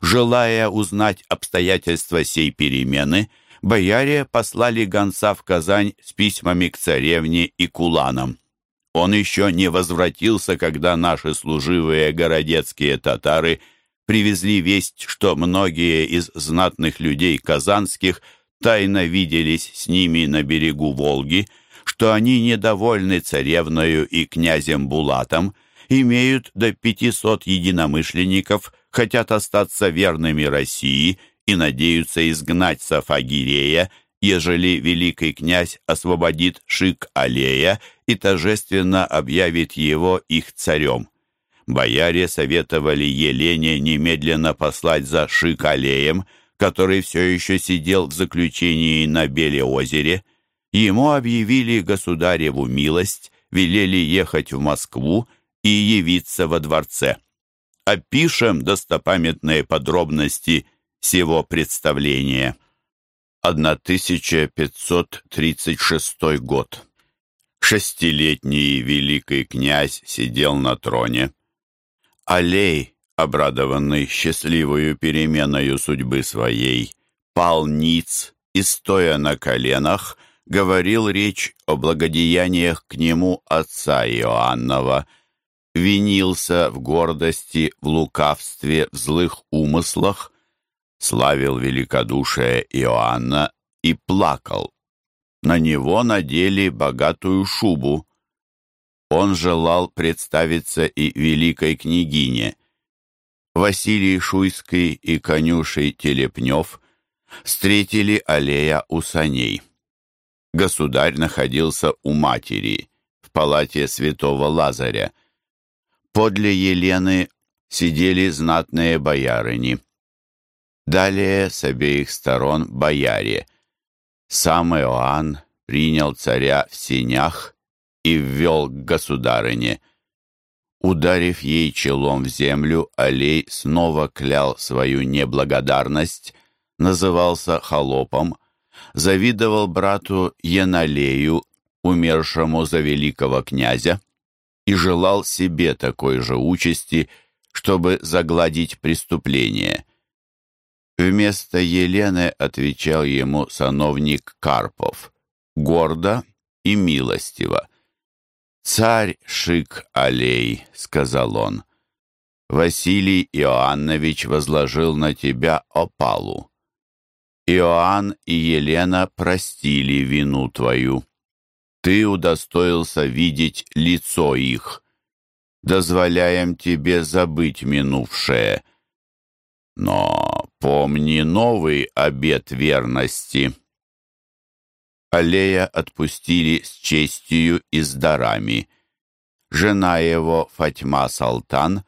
Желая узнать обстоятельства сей перемены, бояре послали гонца в Казань с письмами к царевне и куланам. Он еще не возвратился, когда наши служивые городецкие татары привезли весть, что многие из знатных людей казанских – тайно виделись с ними на берегу Волги, что они недовольны царевною и князем Булатом, имеют до пятисот единомышленников, хотят остаться верными России и надеются изгнать Сафагирея, ежели великий князь освободит Шик-Алея и торжественно объявит его их царем. Бояре советовали Елене немедленно послать за Шик-Алеем, который все еще сидел в заключении на Белеозере, ему объявили государеву милость, велели ехать в Москву и явиться во дворце. опишем достопамятные подробности всего представления. 1536 год. Шестилетний великий князь сидел на троне. Алей, обрадованный счастливою переменою судьбы своей, пал ниц и, стоя на коленах, говорил речь о благодеяниях к нему отца Иоаннова, винился в гордости, в лукавстве, в злых умыслах, славил великодушие Иоанна и плакал. На него надели богатую шубу. Он желал представиться и великой княгине. Василий Шуйский и конюшей Телепнев встретили аллея у саней. Государь находился у матери, в палате святого Лазаря. Подле Елены сидели знатные боярыни. Далее с обеих сторон бояре. Сам Иоанн принял царя в сенях и ввел к государыне. Ударив ей челом в землю, Алей снова клял свою неблагодарность, назывался холопом, завидовал брату Яналею, умершему за великого князя, и желал себе такой же участи, чтобы загладить преступление. Вместо Елены отвечал ему сановник Карпов, гордо и милостиво. «Царь Шик Алей», — сказал он, — «Василий Иоаннович возложил на тебя опалу. Иоанн и Елена простили вину твою. Ты удостоился видеть лицо их. Дозволяем тебе забыть минувшее. Но помни новый обет верности. Аллея отпустили с честью и с дарами. Жена его, Фатьма Салтан,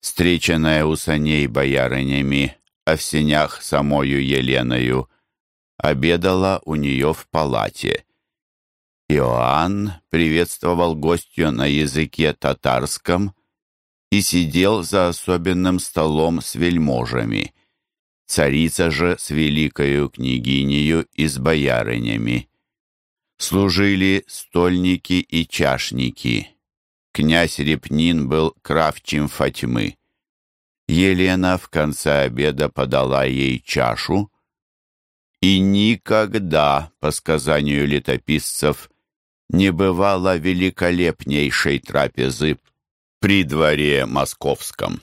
встреченная у саней боярынями, а в сенях самою Еленою, обедала у нее в палате. Иоанн приветствовал гостью на языке татарском и сидел за особенным столом с вельможами. Царица же с великою княгинею и с боярынями. Служили стольники и чашники. Князь Репнин был кравчим Фатьмы. Елена в конце обеда подала ей чашу, и никогда, по сказанию летописцев, не бывало великолепнейшей трапезы при дворе московском.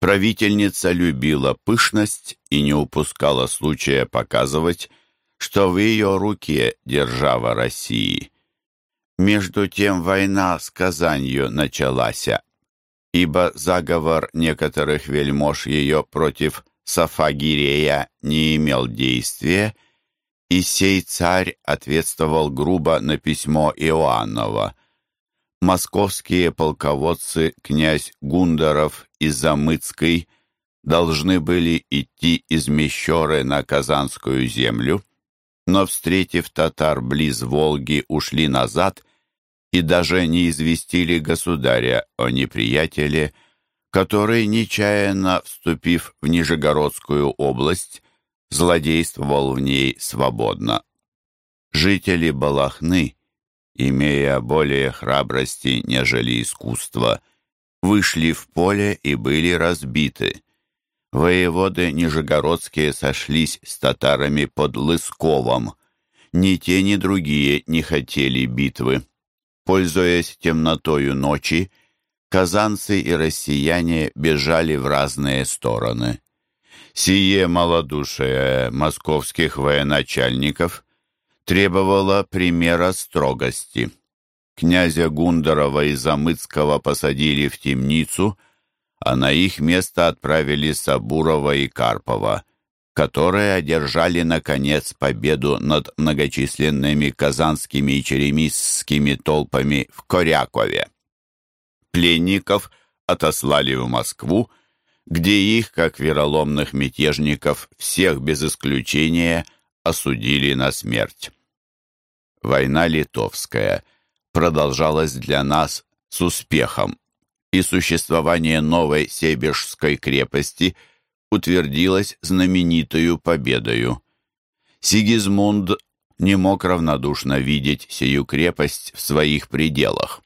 Правительница любила пышность и не упускала случая показывать, что в ее руке держава России. Между тем война с Казанью началась, ибо заговор некоторых вельмож ее против Сафагирея не имел действия, и сей царь ответствовал грубо на письмо Иоаннова. Московские полководцы князь Гундаров и Замыцкий должны были идти из Мещеры на Казанскую землю, но, встретив татар близ Волги, ушли назад и даже не известили государя о неприятеле, который, нечаянно вступив в Нижегородскую область, злодействовал в ней свободно. Жители Балахны, имея более храбрости, нежели искусства, вышли в поле и были разбиты. Воеводы Нижегородские сошлись с татарами под Лысковом. Ни те, ни другие не хотели битвы. Пользуясь темнотою ночи, казанцы и россияне бежали в разные стороны. Сие малодушие московских военачальников требовало примера строгости. Князя Гундарова и Замыцкого посадили в темницу, а на их место отправили Сабурова и Карпова, которые одержали, наконец, победу над многочисленными казанскими и черемисскими толпами в Корякове. Пленников отослали в Москву, где их, как вероломных мятежников, всех без исключения осудили на смерть. Война литовская продолжалась для нас с успехом. И существование новой Себежской крепости утвердилось знаменитою победою. Сигизмунд не мог равнодушно видеть сию крепость в своих пределах.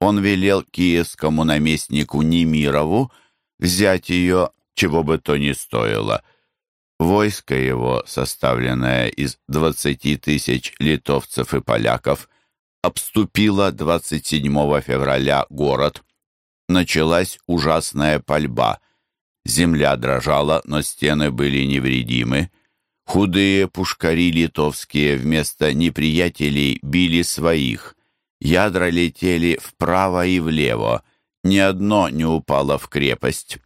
Он велел киевскому наместнику Немирову взять ее, чего бы то ни стоило. Войско его, составленное из двадцати тысяч литовцев и поляков, обступило 27 февраля город. Началась ужасная пальба. Земля дрожала, но стены были невредимы. Худые пушкари литовские вместо неприятелей били своих. Ядра летели вправо и влево. Ни одно не упало в крепость.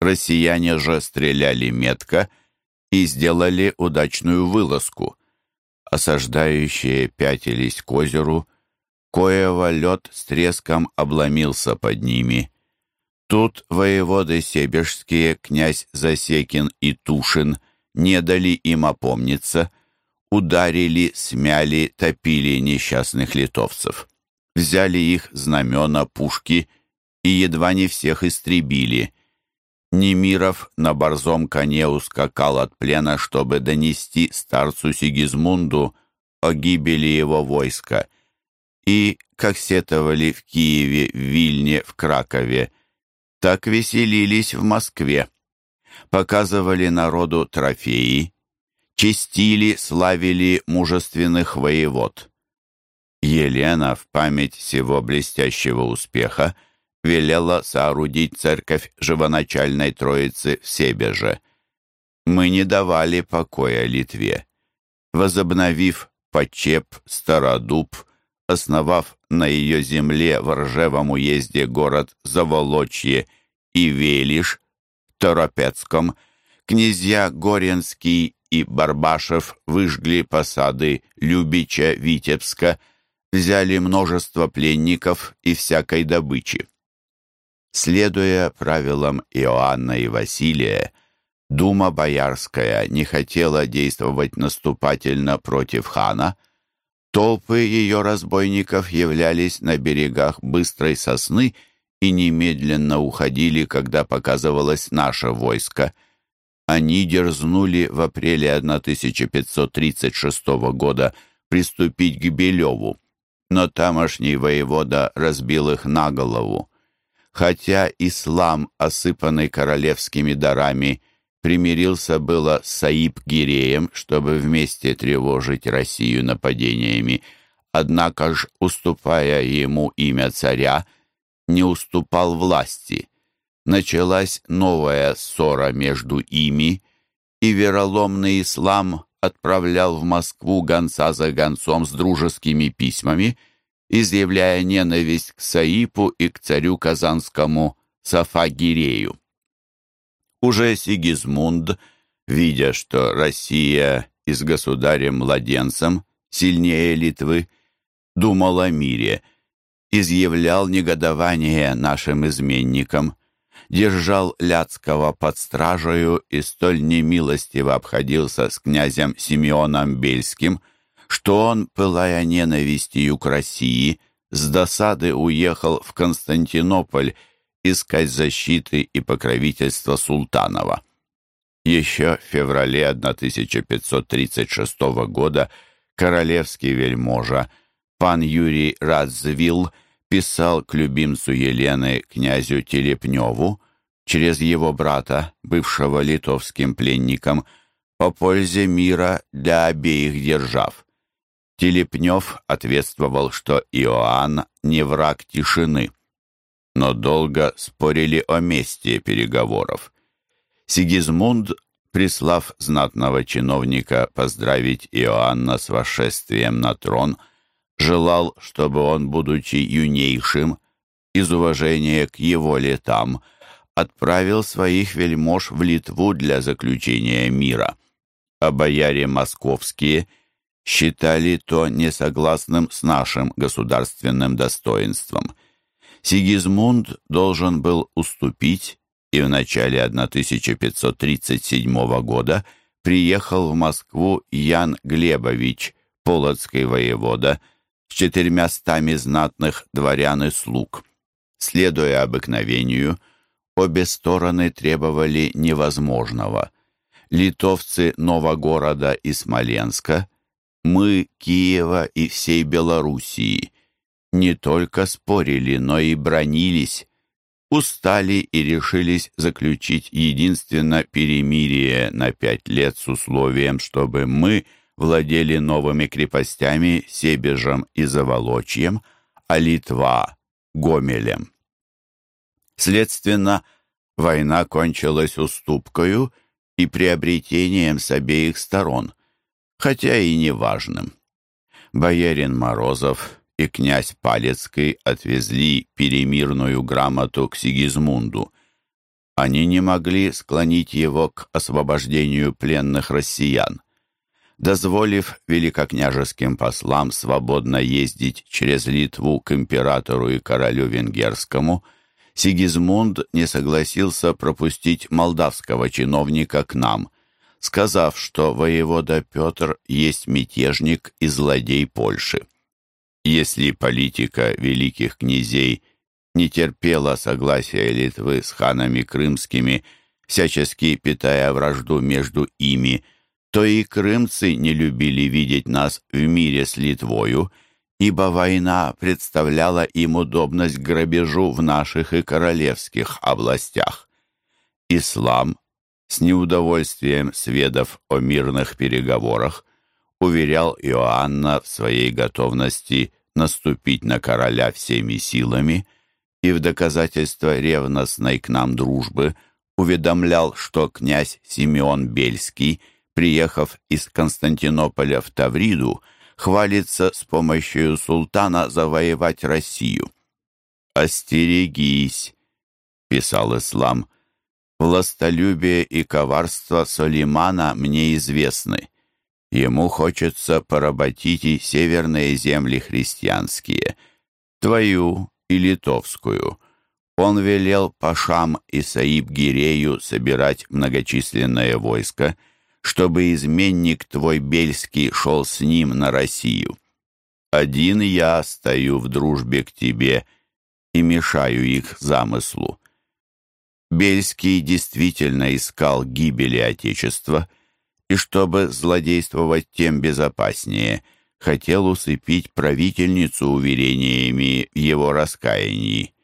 Россияне же стреляли метко и сделали удачную вылазку. Осаждающие пятились к озеру, коего лед с треском обломился под ними. Тут воеводы Себежские, князь Засекин и Тушин, не дали им опомниться, ударили, смяли, топили несчастных литовцев. Взяли их знамена, пушки и едва не всех истребили. Немиров на борзом коне ускакал от плена, чтобы донести старцу Сигизмунду о гибели его войска. И, как сетовали в Киеве, в Вильне, в Кракове, так веселились в Москве показывали народу трофеи, честили, славили мужественных воевод. Елена в память всего блестящего успеха велела соорудить церковь живоначальной Троицы в Себеже. Мы не давали покоя Литве. Возобновив Почеп, Стародуб, основав на ее земле в Ржевом уезде город Заволочье и Велиш, Торопецком князья Горенский и Барбашев выжгли посады Любича, Витебска, взяли множество пленников и всякой добычи. Следуя правилам Иоанна и Василия, Дума Боярская не хотела действовать наступательно против хана. Толпы ее разбойников являлись на берегах Быстрой Сосны и немедленно уходили, когда показывалось наше войско. Они дерзнули в апреле 1536 года приступить к Белеву, но тамошний воевода разбил их на голову. Хотя ислам, осыпанный королевскими дарами, примирился было с Саиб-Гиреем, чтобы вместе тревожить Россию нападениями, однако ж, уступая ему имя царя, не уступал власти. Началась новая ссора между ими, и вероломный ислам отправлял в Москву гонца за гонцом с дружескими письмами, изъявляя ненависть к Саипу и к царю Казанскому Сафагирею. Уже Сигизмунд, видя, что Россия и с государем-младенцем сильнее Литвы, думал о мире – изъявлял негодование нашим изменникам, держал Ляцкого под стражею и столь немилостиво обходился с князем Симеоном Бельским, что он, пылая ненавистью к России, с досады уехал в Константинополь искать защиты и покровительства Султанова. Еще в феврале 1536 года королевский вельможа пан Юрий Радзвилл писал к любимцу Елены князю Телепневу через его брата, бывшего литовским пленником, о пользе мира для обеих держав. Телепнев ответствовал, что Иоанн не враг тишины. Но долго спорили о месте переговоров. Сигизмунд, прислав знатного чиновника поздравить Иоанна с восшествием на трон, желал, чтобы он, будучи юнейшим, из уважения к его летам, отправил своих вельмож в Литву для заключения мира. А бояре московские считали то несогласным с нашим государственным достоинством. Сигизмунд должен был уступить и в начале 1537 года приехал в Москву Ян Глебович, полоцкий воевода, с четырьмя стами знатных дворян и слуг. следуя обыкновению, обе стороны требовали невозможного. Литовцы Новогорода и Смоленска, мы Киева и всей Белоруссии не только спорили, но и бронились, устали и решились заключить единственно перемирие на пять лет с условием, чтобы мы владели новыми крепостями Себежем и Заволочьем, а Литва — Гомелем. Следственно, война кончилась уступкою и приобретением с обеих сторон, хотя и неважным. Боярин Морозов и князь Палецкий отвезли перемирную грамоту к Сигизмунду. Они не могли склонить его к освобождению пленных россиян. Дозволив великокняжеским послам свободно ездить через Литву к императору и королю венгерскому, Сигизмунд не согласился пропустить молдавского чиновника к нам, сказав, что воевода Петр есть мятежник и злодей Польши. Если политика великих князей не терпела согласия Литвы с ханами крымскими, всячески питая вражду между ими, то и крымцы не любили видеть нас в мире с Литвою, ибо война представляла им удобность грабежу в наших и королевских областях. Ислам, с неудовольствием сведов о мирных переговорах, уверял Иоанна в своей готовности наступить на короля всеми силами и в доказательство ревностной к нам дружбы уведомлял, что князь Симеон Бельский, приехав из Константинополя в Тавриду, хвалится с помощью султана завоевать Россию. «Остерегись», — писал Ислам, — «властолюбие и коварство Солимана мне известны. Ему хочется поработить и северные земли христианские, твою и литовскую. Он велел Пашам и Саиб-Гирею собирать многочисленное войско, чтобы изменник твой Бельский шел с ним на Россию. Один я стою в дружбе к тебе и мешаю их замыслу. Бельский действительно искал гибели Отечества — и чтобы злодействовать тем безопаснее, хотел усыпить правительницу уверениями в его раскаянии.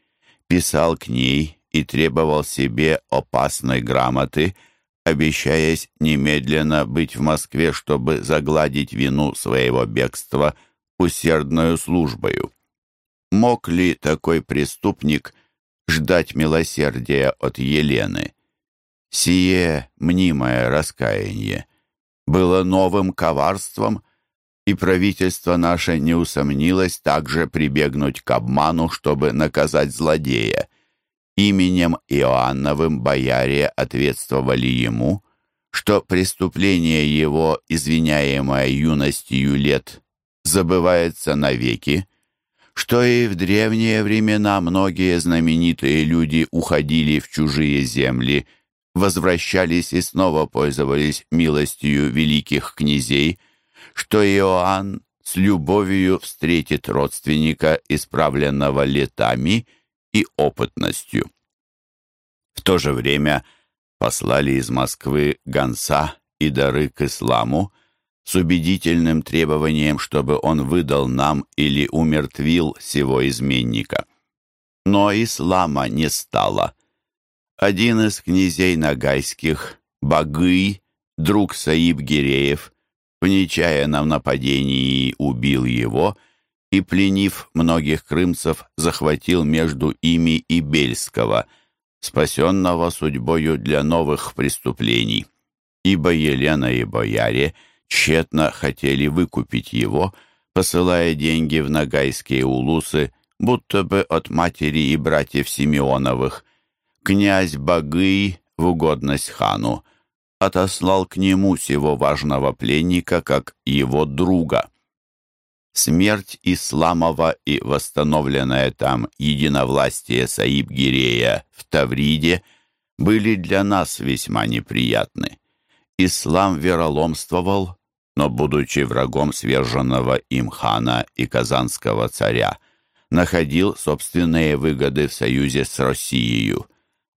Писал к ней и требовал себе опасной грамоты, обещаясь немедленно быть в Москве, чтобы загладить вину своего бегства усердную службою. Мог ли такой преступник ждать милосердия от Елены? Сие мнимое раскаяние было новым коварством, и правительство наше не усомнилось также прибегнуть к обману, чтобы наказать злодея. Именем Иоанновым бояре ответствовали ему, что преступление его, извиняемое юностью лет, забывается навеки, что и в древние времена многие знаменитые люди уходили в чужие земли – возвращались и снова пользовались милостью великих князей, что Иоанн с любовью встретит родственника, исправленного летами и опытностью. В то же время послали из Москвы гонца и дары к исламу с убедительным требованием, чтобы он выдал нам или умертвил сего изменника. Но ислама не стало – один из князей Нагайских, Багый, друг Саиб Гиреев, в нечаянном нападении убил его и, пленив многих крымцев, захватил между ими и Бельского, спасенного судьбою для новых преступлений. Ибо Елена и бояре тщетно хотели выкупить его, посылая деньги в Нагайские улусы, будто бы от матери и братьев Симеоновых – князь Багый в угодность хану отослал к нему сего важного пленника как его друга. Смерть Исламова и восстановленное там единовластие Саиб-Гирея в Тавриде были для нас весьма неприятны. Ислам вероломствовал, но, будучи врагом сверженного им хана и казанского царя, находил собственные выгоды в союзе с Россией.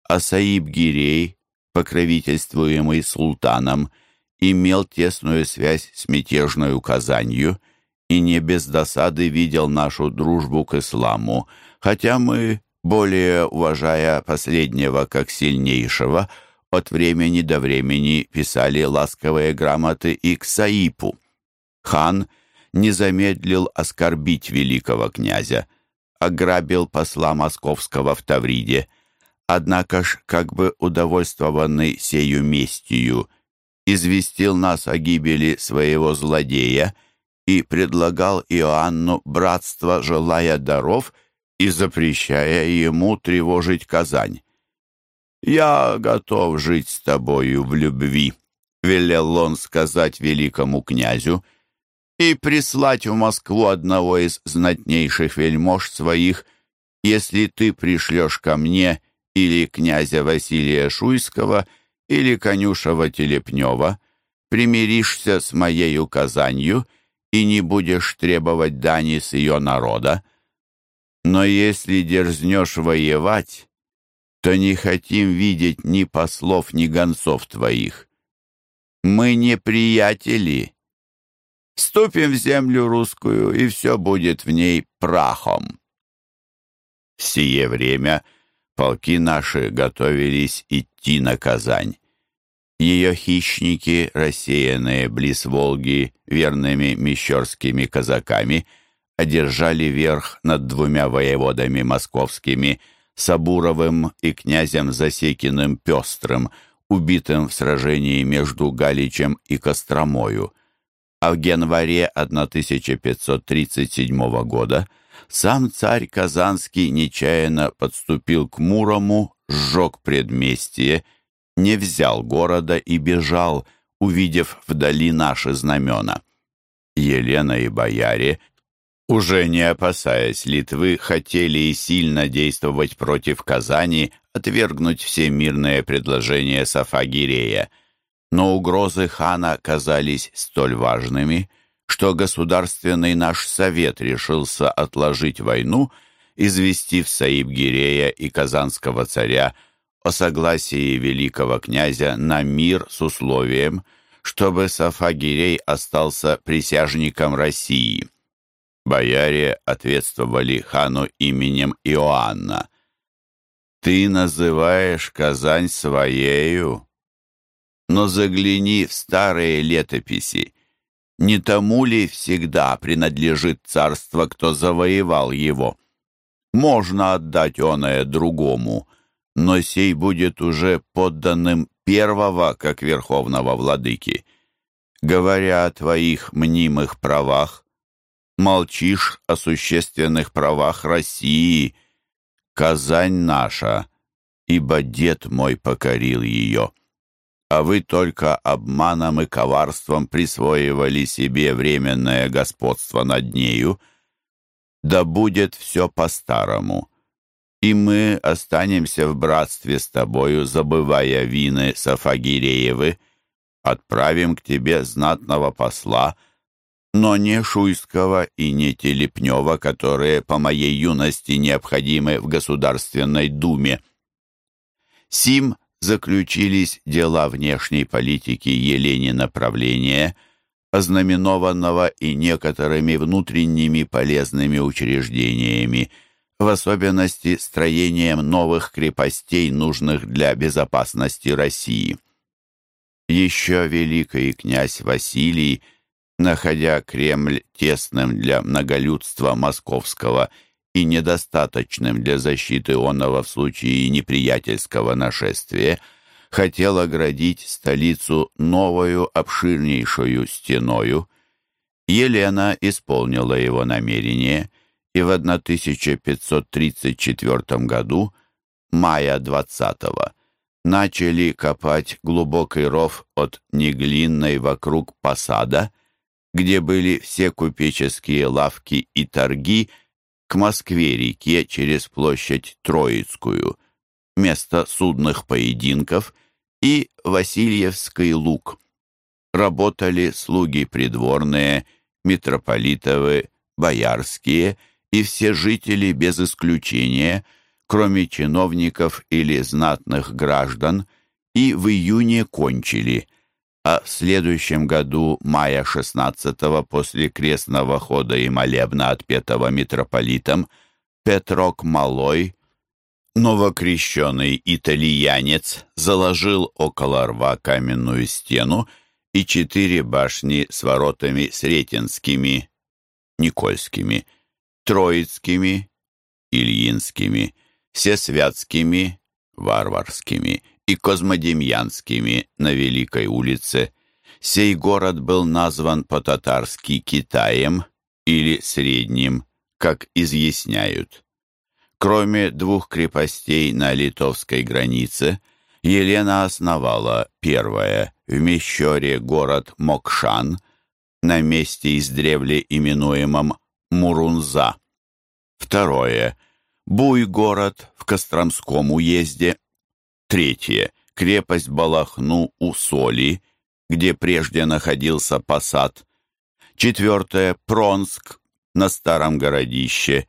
А Гирей, покровительствуемый султаном, имел тесную связь с мятежной Казанью и не без досады видел нашу дружбу к исламу, хотя мы, более уважая последнего как сильнейшего, от времени до времени писали ласковые грамоты и к Саипу. Хан не замедлил оскорбить великого князя, ограбил посла московского в Тавриде, однако ж, как бы удовольствованный сею местью, известил нас о гибели своего злодея и предлагал Иоанну братство, желая даров и запрещая ему тревожить Казань. «Я готов жить с тобою в любви», — велел он сказать великому князю, «и прислать в Москву одного из знатнейших вельмож своих, если ты пришлешь ко мне или князя Василия Шуйского, или конюшева Телепнева, примиришься с моей указанью и не будешь требовать дани с ее народа. Но если дерзнешь воевать, то не хотим видеть ни послов, ни гонцов твоих. Мы не приятели. Ступим в землю русскую, и все будет в ней прахом. В сие время полки наши готовились идти на Казань. Ее хищники, рассеянные близ Волги верными мещерскими казаками, одержали верх над двумя воеводами московскими – Сабуровым и князем Засекиным Пестрым, убитым в сражении между Галичем и Костромою. А в январе 1537 года сам царь Казанский нечаянно подступил к Мурому, сжег предместье, не взял города и бежал, увидев вдали наши знамена. Елена и бояре уже не опасаясь Литвы, хотели и сильно действовать против Казани, отвергнуть все мирные предложения Сафагирея. Но угрозы хана казались столь важными, что Государственный наш Совет решился отложить войну, известив Саиб-Гирея и Казанского царя о согласии великого князя на мир с условием, чтобы Сафагирей остался присяжником России. Бояре ответствовали хану именем Иоанна. «Ты называешь Казань своею? Но загляни в старые летописи. Не тому ли всегда принадлежит царство, кто завоевал его? Можно отдать оное другому, но сей будет уже подданным первого, как верховного владыки. Говоря о твоих мнимых правах, молчишь о существенных правах России. Казань наша, ибо дед мой покорил ее. А вы только обманом и коварством присвоивали себе временное господство над нею. Да будет все по-старому. И мы останемся в братстве с тобою, забывая вины Сафагиреевы. Отправим к тебе знатного посла — но не Шуйского и не Телепнева, которые по моей юности необходимы в Государственной Думе. Сим заключились дела внешней политики Еленина правления, ознаменованного и некоторыми внутренними полезными учреждениями, в особенности строением новых крепостей, нужных для безопасности России. Еще великий князь Василий – находя Кремль тесным для многолюдства московского и недостаточным для защиты онного в случае неприятельского нашествия, хотел оградить столицу новую обширнейшую стеною. Елена исполнила его намерение, и в 1534 году, мая 20-го, начали копать глубокий ров от Неглинной вокруг посада, где были все купеческие лавки и торги, к Москве-реке через площадь Троицкую, место судных поединков, и Васильевский луг. Работали слуги придворные, митрополитовы, боярские и все жители без исключения, кроме чиновников или знатных граждан, и в июне кончили, а в следующем году, мая 16-го, после крестного хода и молебна, отпетого митрополитом, Петрок Малой, новокрещенный итальянец, заложил около рва каменную стену и четыре башни с воротами Сретенскими, Никольскими, Троицкими, Ильинскими, Всесвятскими, Варварскими и Козмодемьянскими на Великой улице. Сей город был назван по-татарски Китаем или Средним, как изъясняют. Кроме двух крепостей на литовской границе, Елена основала первое в Мещере город Мокшан, на месте издревле именуемом Мурунза. Второе – Буй-город в Костромском уезде. Третье – крепость Балахну у Соли, где прежде находился посад. Четвертое – Пронск на Старом городище.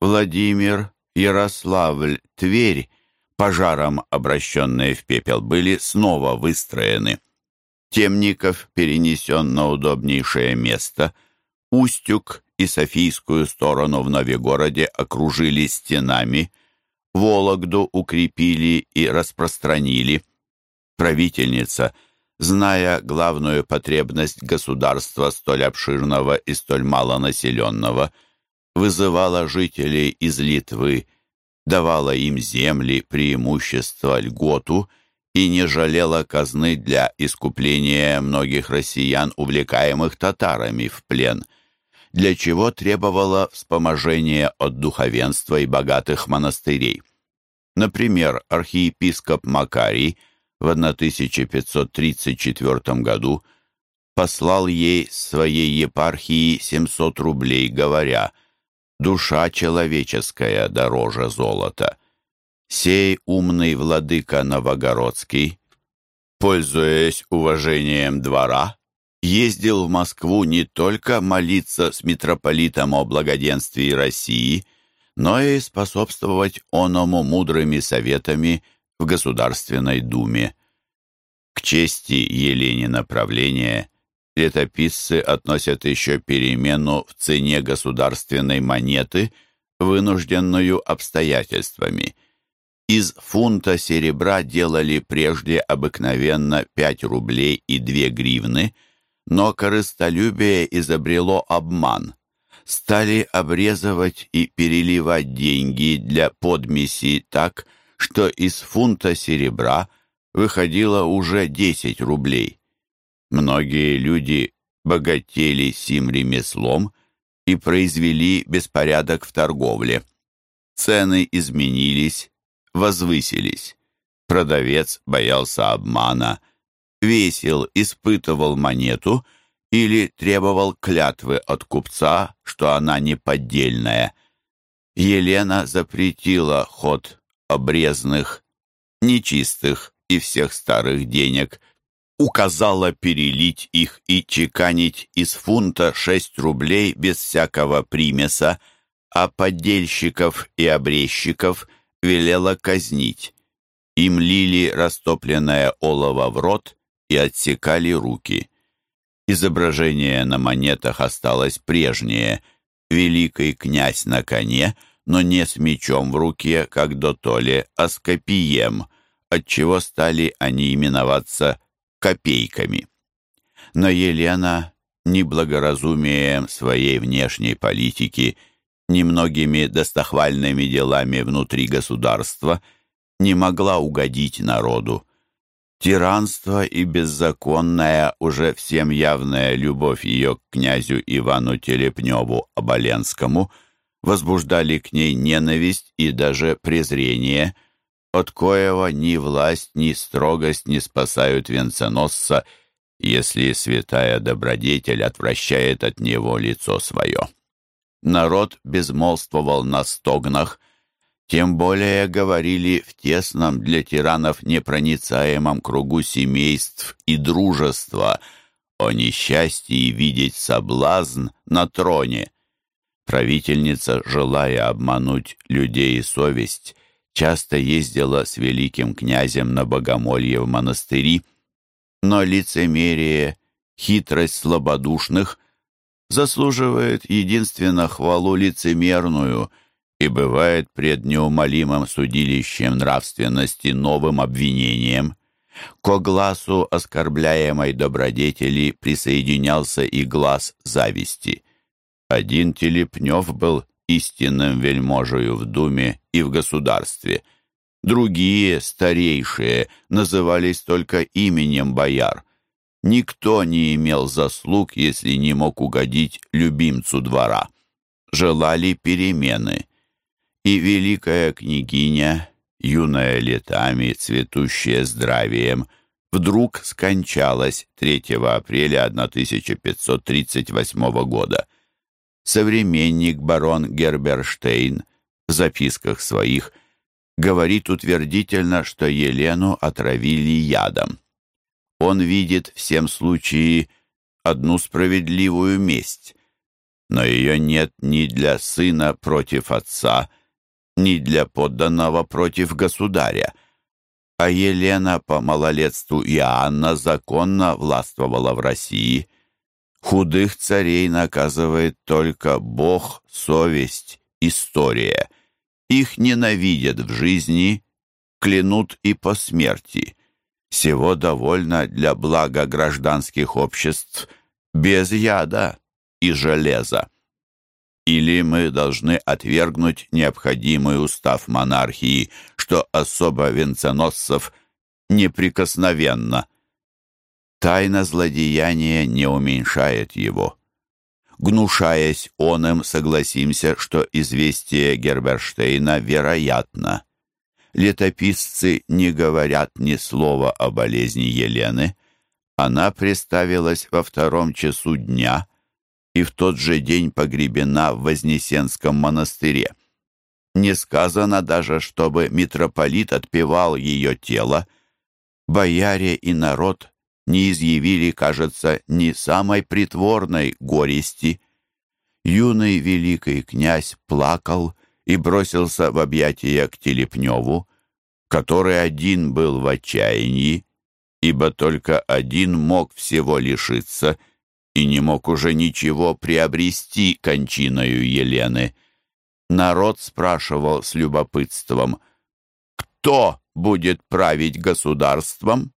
Владимир, Ярославль, Тверь, пожаром обращенные в пепел, были снова выстроены. Темников перенесен на удобнейшее место. Устюг и Софийскую сторону в Новегороде окружили стенами. Вологду укрепили и распространили. Правительница, зная главную потребность государства столь обширного и столь малонаселенного, вызывала жителей из Литвы, давала им земли, преимущества, льготу – и не жалела казны для искупления многих россиян, увлекаемых татарами в плен, для чего требовала вспоможения от духовенства и богатых монастырей. Например, архиепископ Макарий в 1534 году послал ей своей епархии 700 рублей, говоря «Душа человеческая дороже золота». Сей умный владыка Новогородский, пользуясь уважением двора, ездил в Москву не только молиться с митрополитом о благоденствии России, но и способствовать оному мудрыми советами в Государственной Думе. К чести Еленина правления летописцы относят еще перемену в цене государственной монеты, вынужденную обстоятельствами – из фунта серебра делали прежде обыкновенно 5 рублей и 2 гривны, но корыстолюбие изобрело обман. Стали обрезывать и переливать деньги для подмеси так, что из фунта серебра выходило уже 10 рублей. Многие люди богатели сим ремеслом и произвели беспорядок в торговле. Цены изменились, возвысились. Продавец боялся обмана, весил, испытывал монету или требовал клятвы от купца, что она не поддельная. Елена запретила ход обрезных, нечистых и всех старых денег, указала перелить их и чеканить из фунта шесть рублей без всякого примеса, а поддельщиков и обрезчиков велела казнить. Им лили растопленное олово в рот и отсекали руки. Изображение на монетах осталось прежнее. Великий князь на коне, но не с мечом в руке, как до толи, а с копием, отчего стали они именоваться копейками. Но Елена ни благоразумием своей внешней политики – немногими достохвальными делами внутри государства не могла угодить народу. Тиранство и беззаконная, уже всем явная любовь ее к князю Ивану Телепневу Оболенскому возбуждали к ней ненависть и даже презрение, от коего ни власть, ни строгость не спасают венценосца, если святая добродетель отвращает от него лицо свое народ безмолвствовал на стогнах, тем более говорили в тесном для тиранов непроницаемом кругу семейств и дружества о несчастье видеть соблазн на троне. Правительница, желая обмануть людей и совесть, часто ездила с великим князем на богомолье в монастыри, но лицемерие, хитрость слабодушных заслуживает единственно хвалу лицемерную и бывает пред неумолимым судилищем нравственности новым обвинением. Ко глазу оскорбляемой добродетели присоединялся и глаз зависти. Один Телепнев был истинным вельможею в Думе и в государстве. Другие, старейшие, назывались только именем бояр. Никто не имел заслуг, если не мог угодить любимцу двора. Желали перемены. И великая княгиня, юная летами, цветущая здравием, вдруг скончалась 3 апреля 1538 года современник барон Герберштейн в записках своих говорит утвердительно, что Елену отравили ядом. Он видит в всем случае одну справедливую месть, но ее нет ни для сына против отца, ни для подданного против государя. А Елена по малолетству Иоанна законно властвовала в России – Худых царей наказывает только Бог, совесть, история. Их ненавидят в жизни, клянут и по смерти. Всего довольно для блага гражданских обществ без яда и железа. Или мы должны отвергнуть необходимый устав монархии, что особо венценосцев неприкосновенно – Тайна злодеяния не уменьшает его. Гнушаясь он им, согласимся, что известие Герберштейна вероятно. Летописцы не говорят ни слова о болезни Елены. Она представилась во втором часу дня и в тот же день погребена в Вознесенском монастыре. Не сказано даже, чтобы митрополит отпевал ее тело. Бояре и народ не изъявили, кажется, ни самой притворной горести. Юный великий князь плакал и бросился в объятия к Телепневу, который один был в отчаянии, ибо только один мог всего лишиться и не мог уже ничего приобрести кончиною Елены. Народ спрашивал с любопытством, кто будет править государством?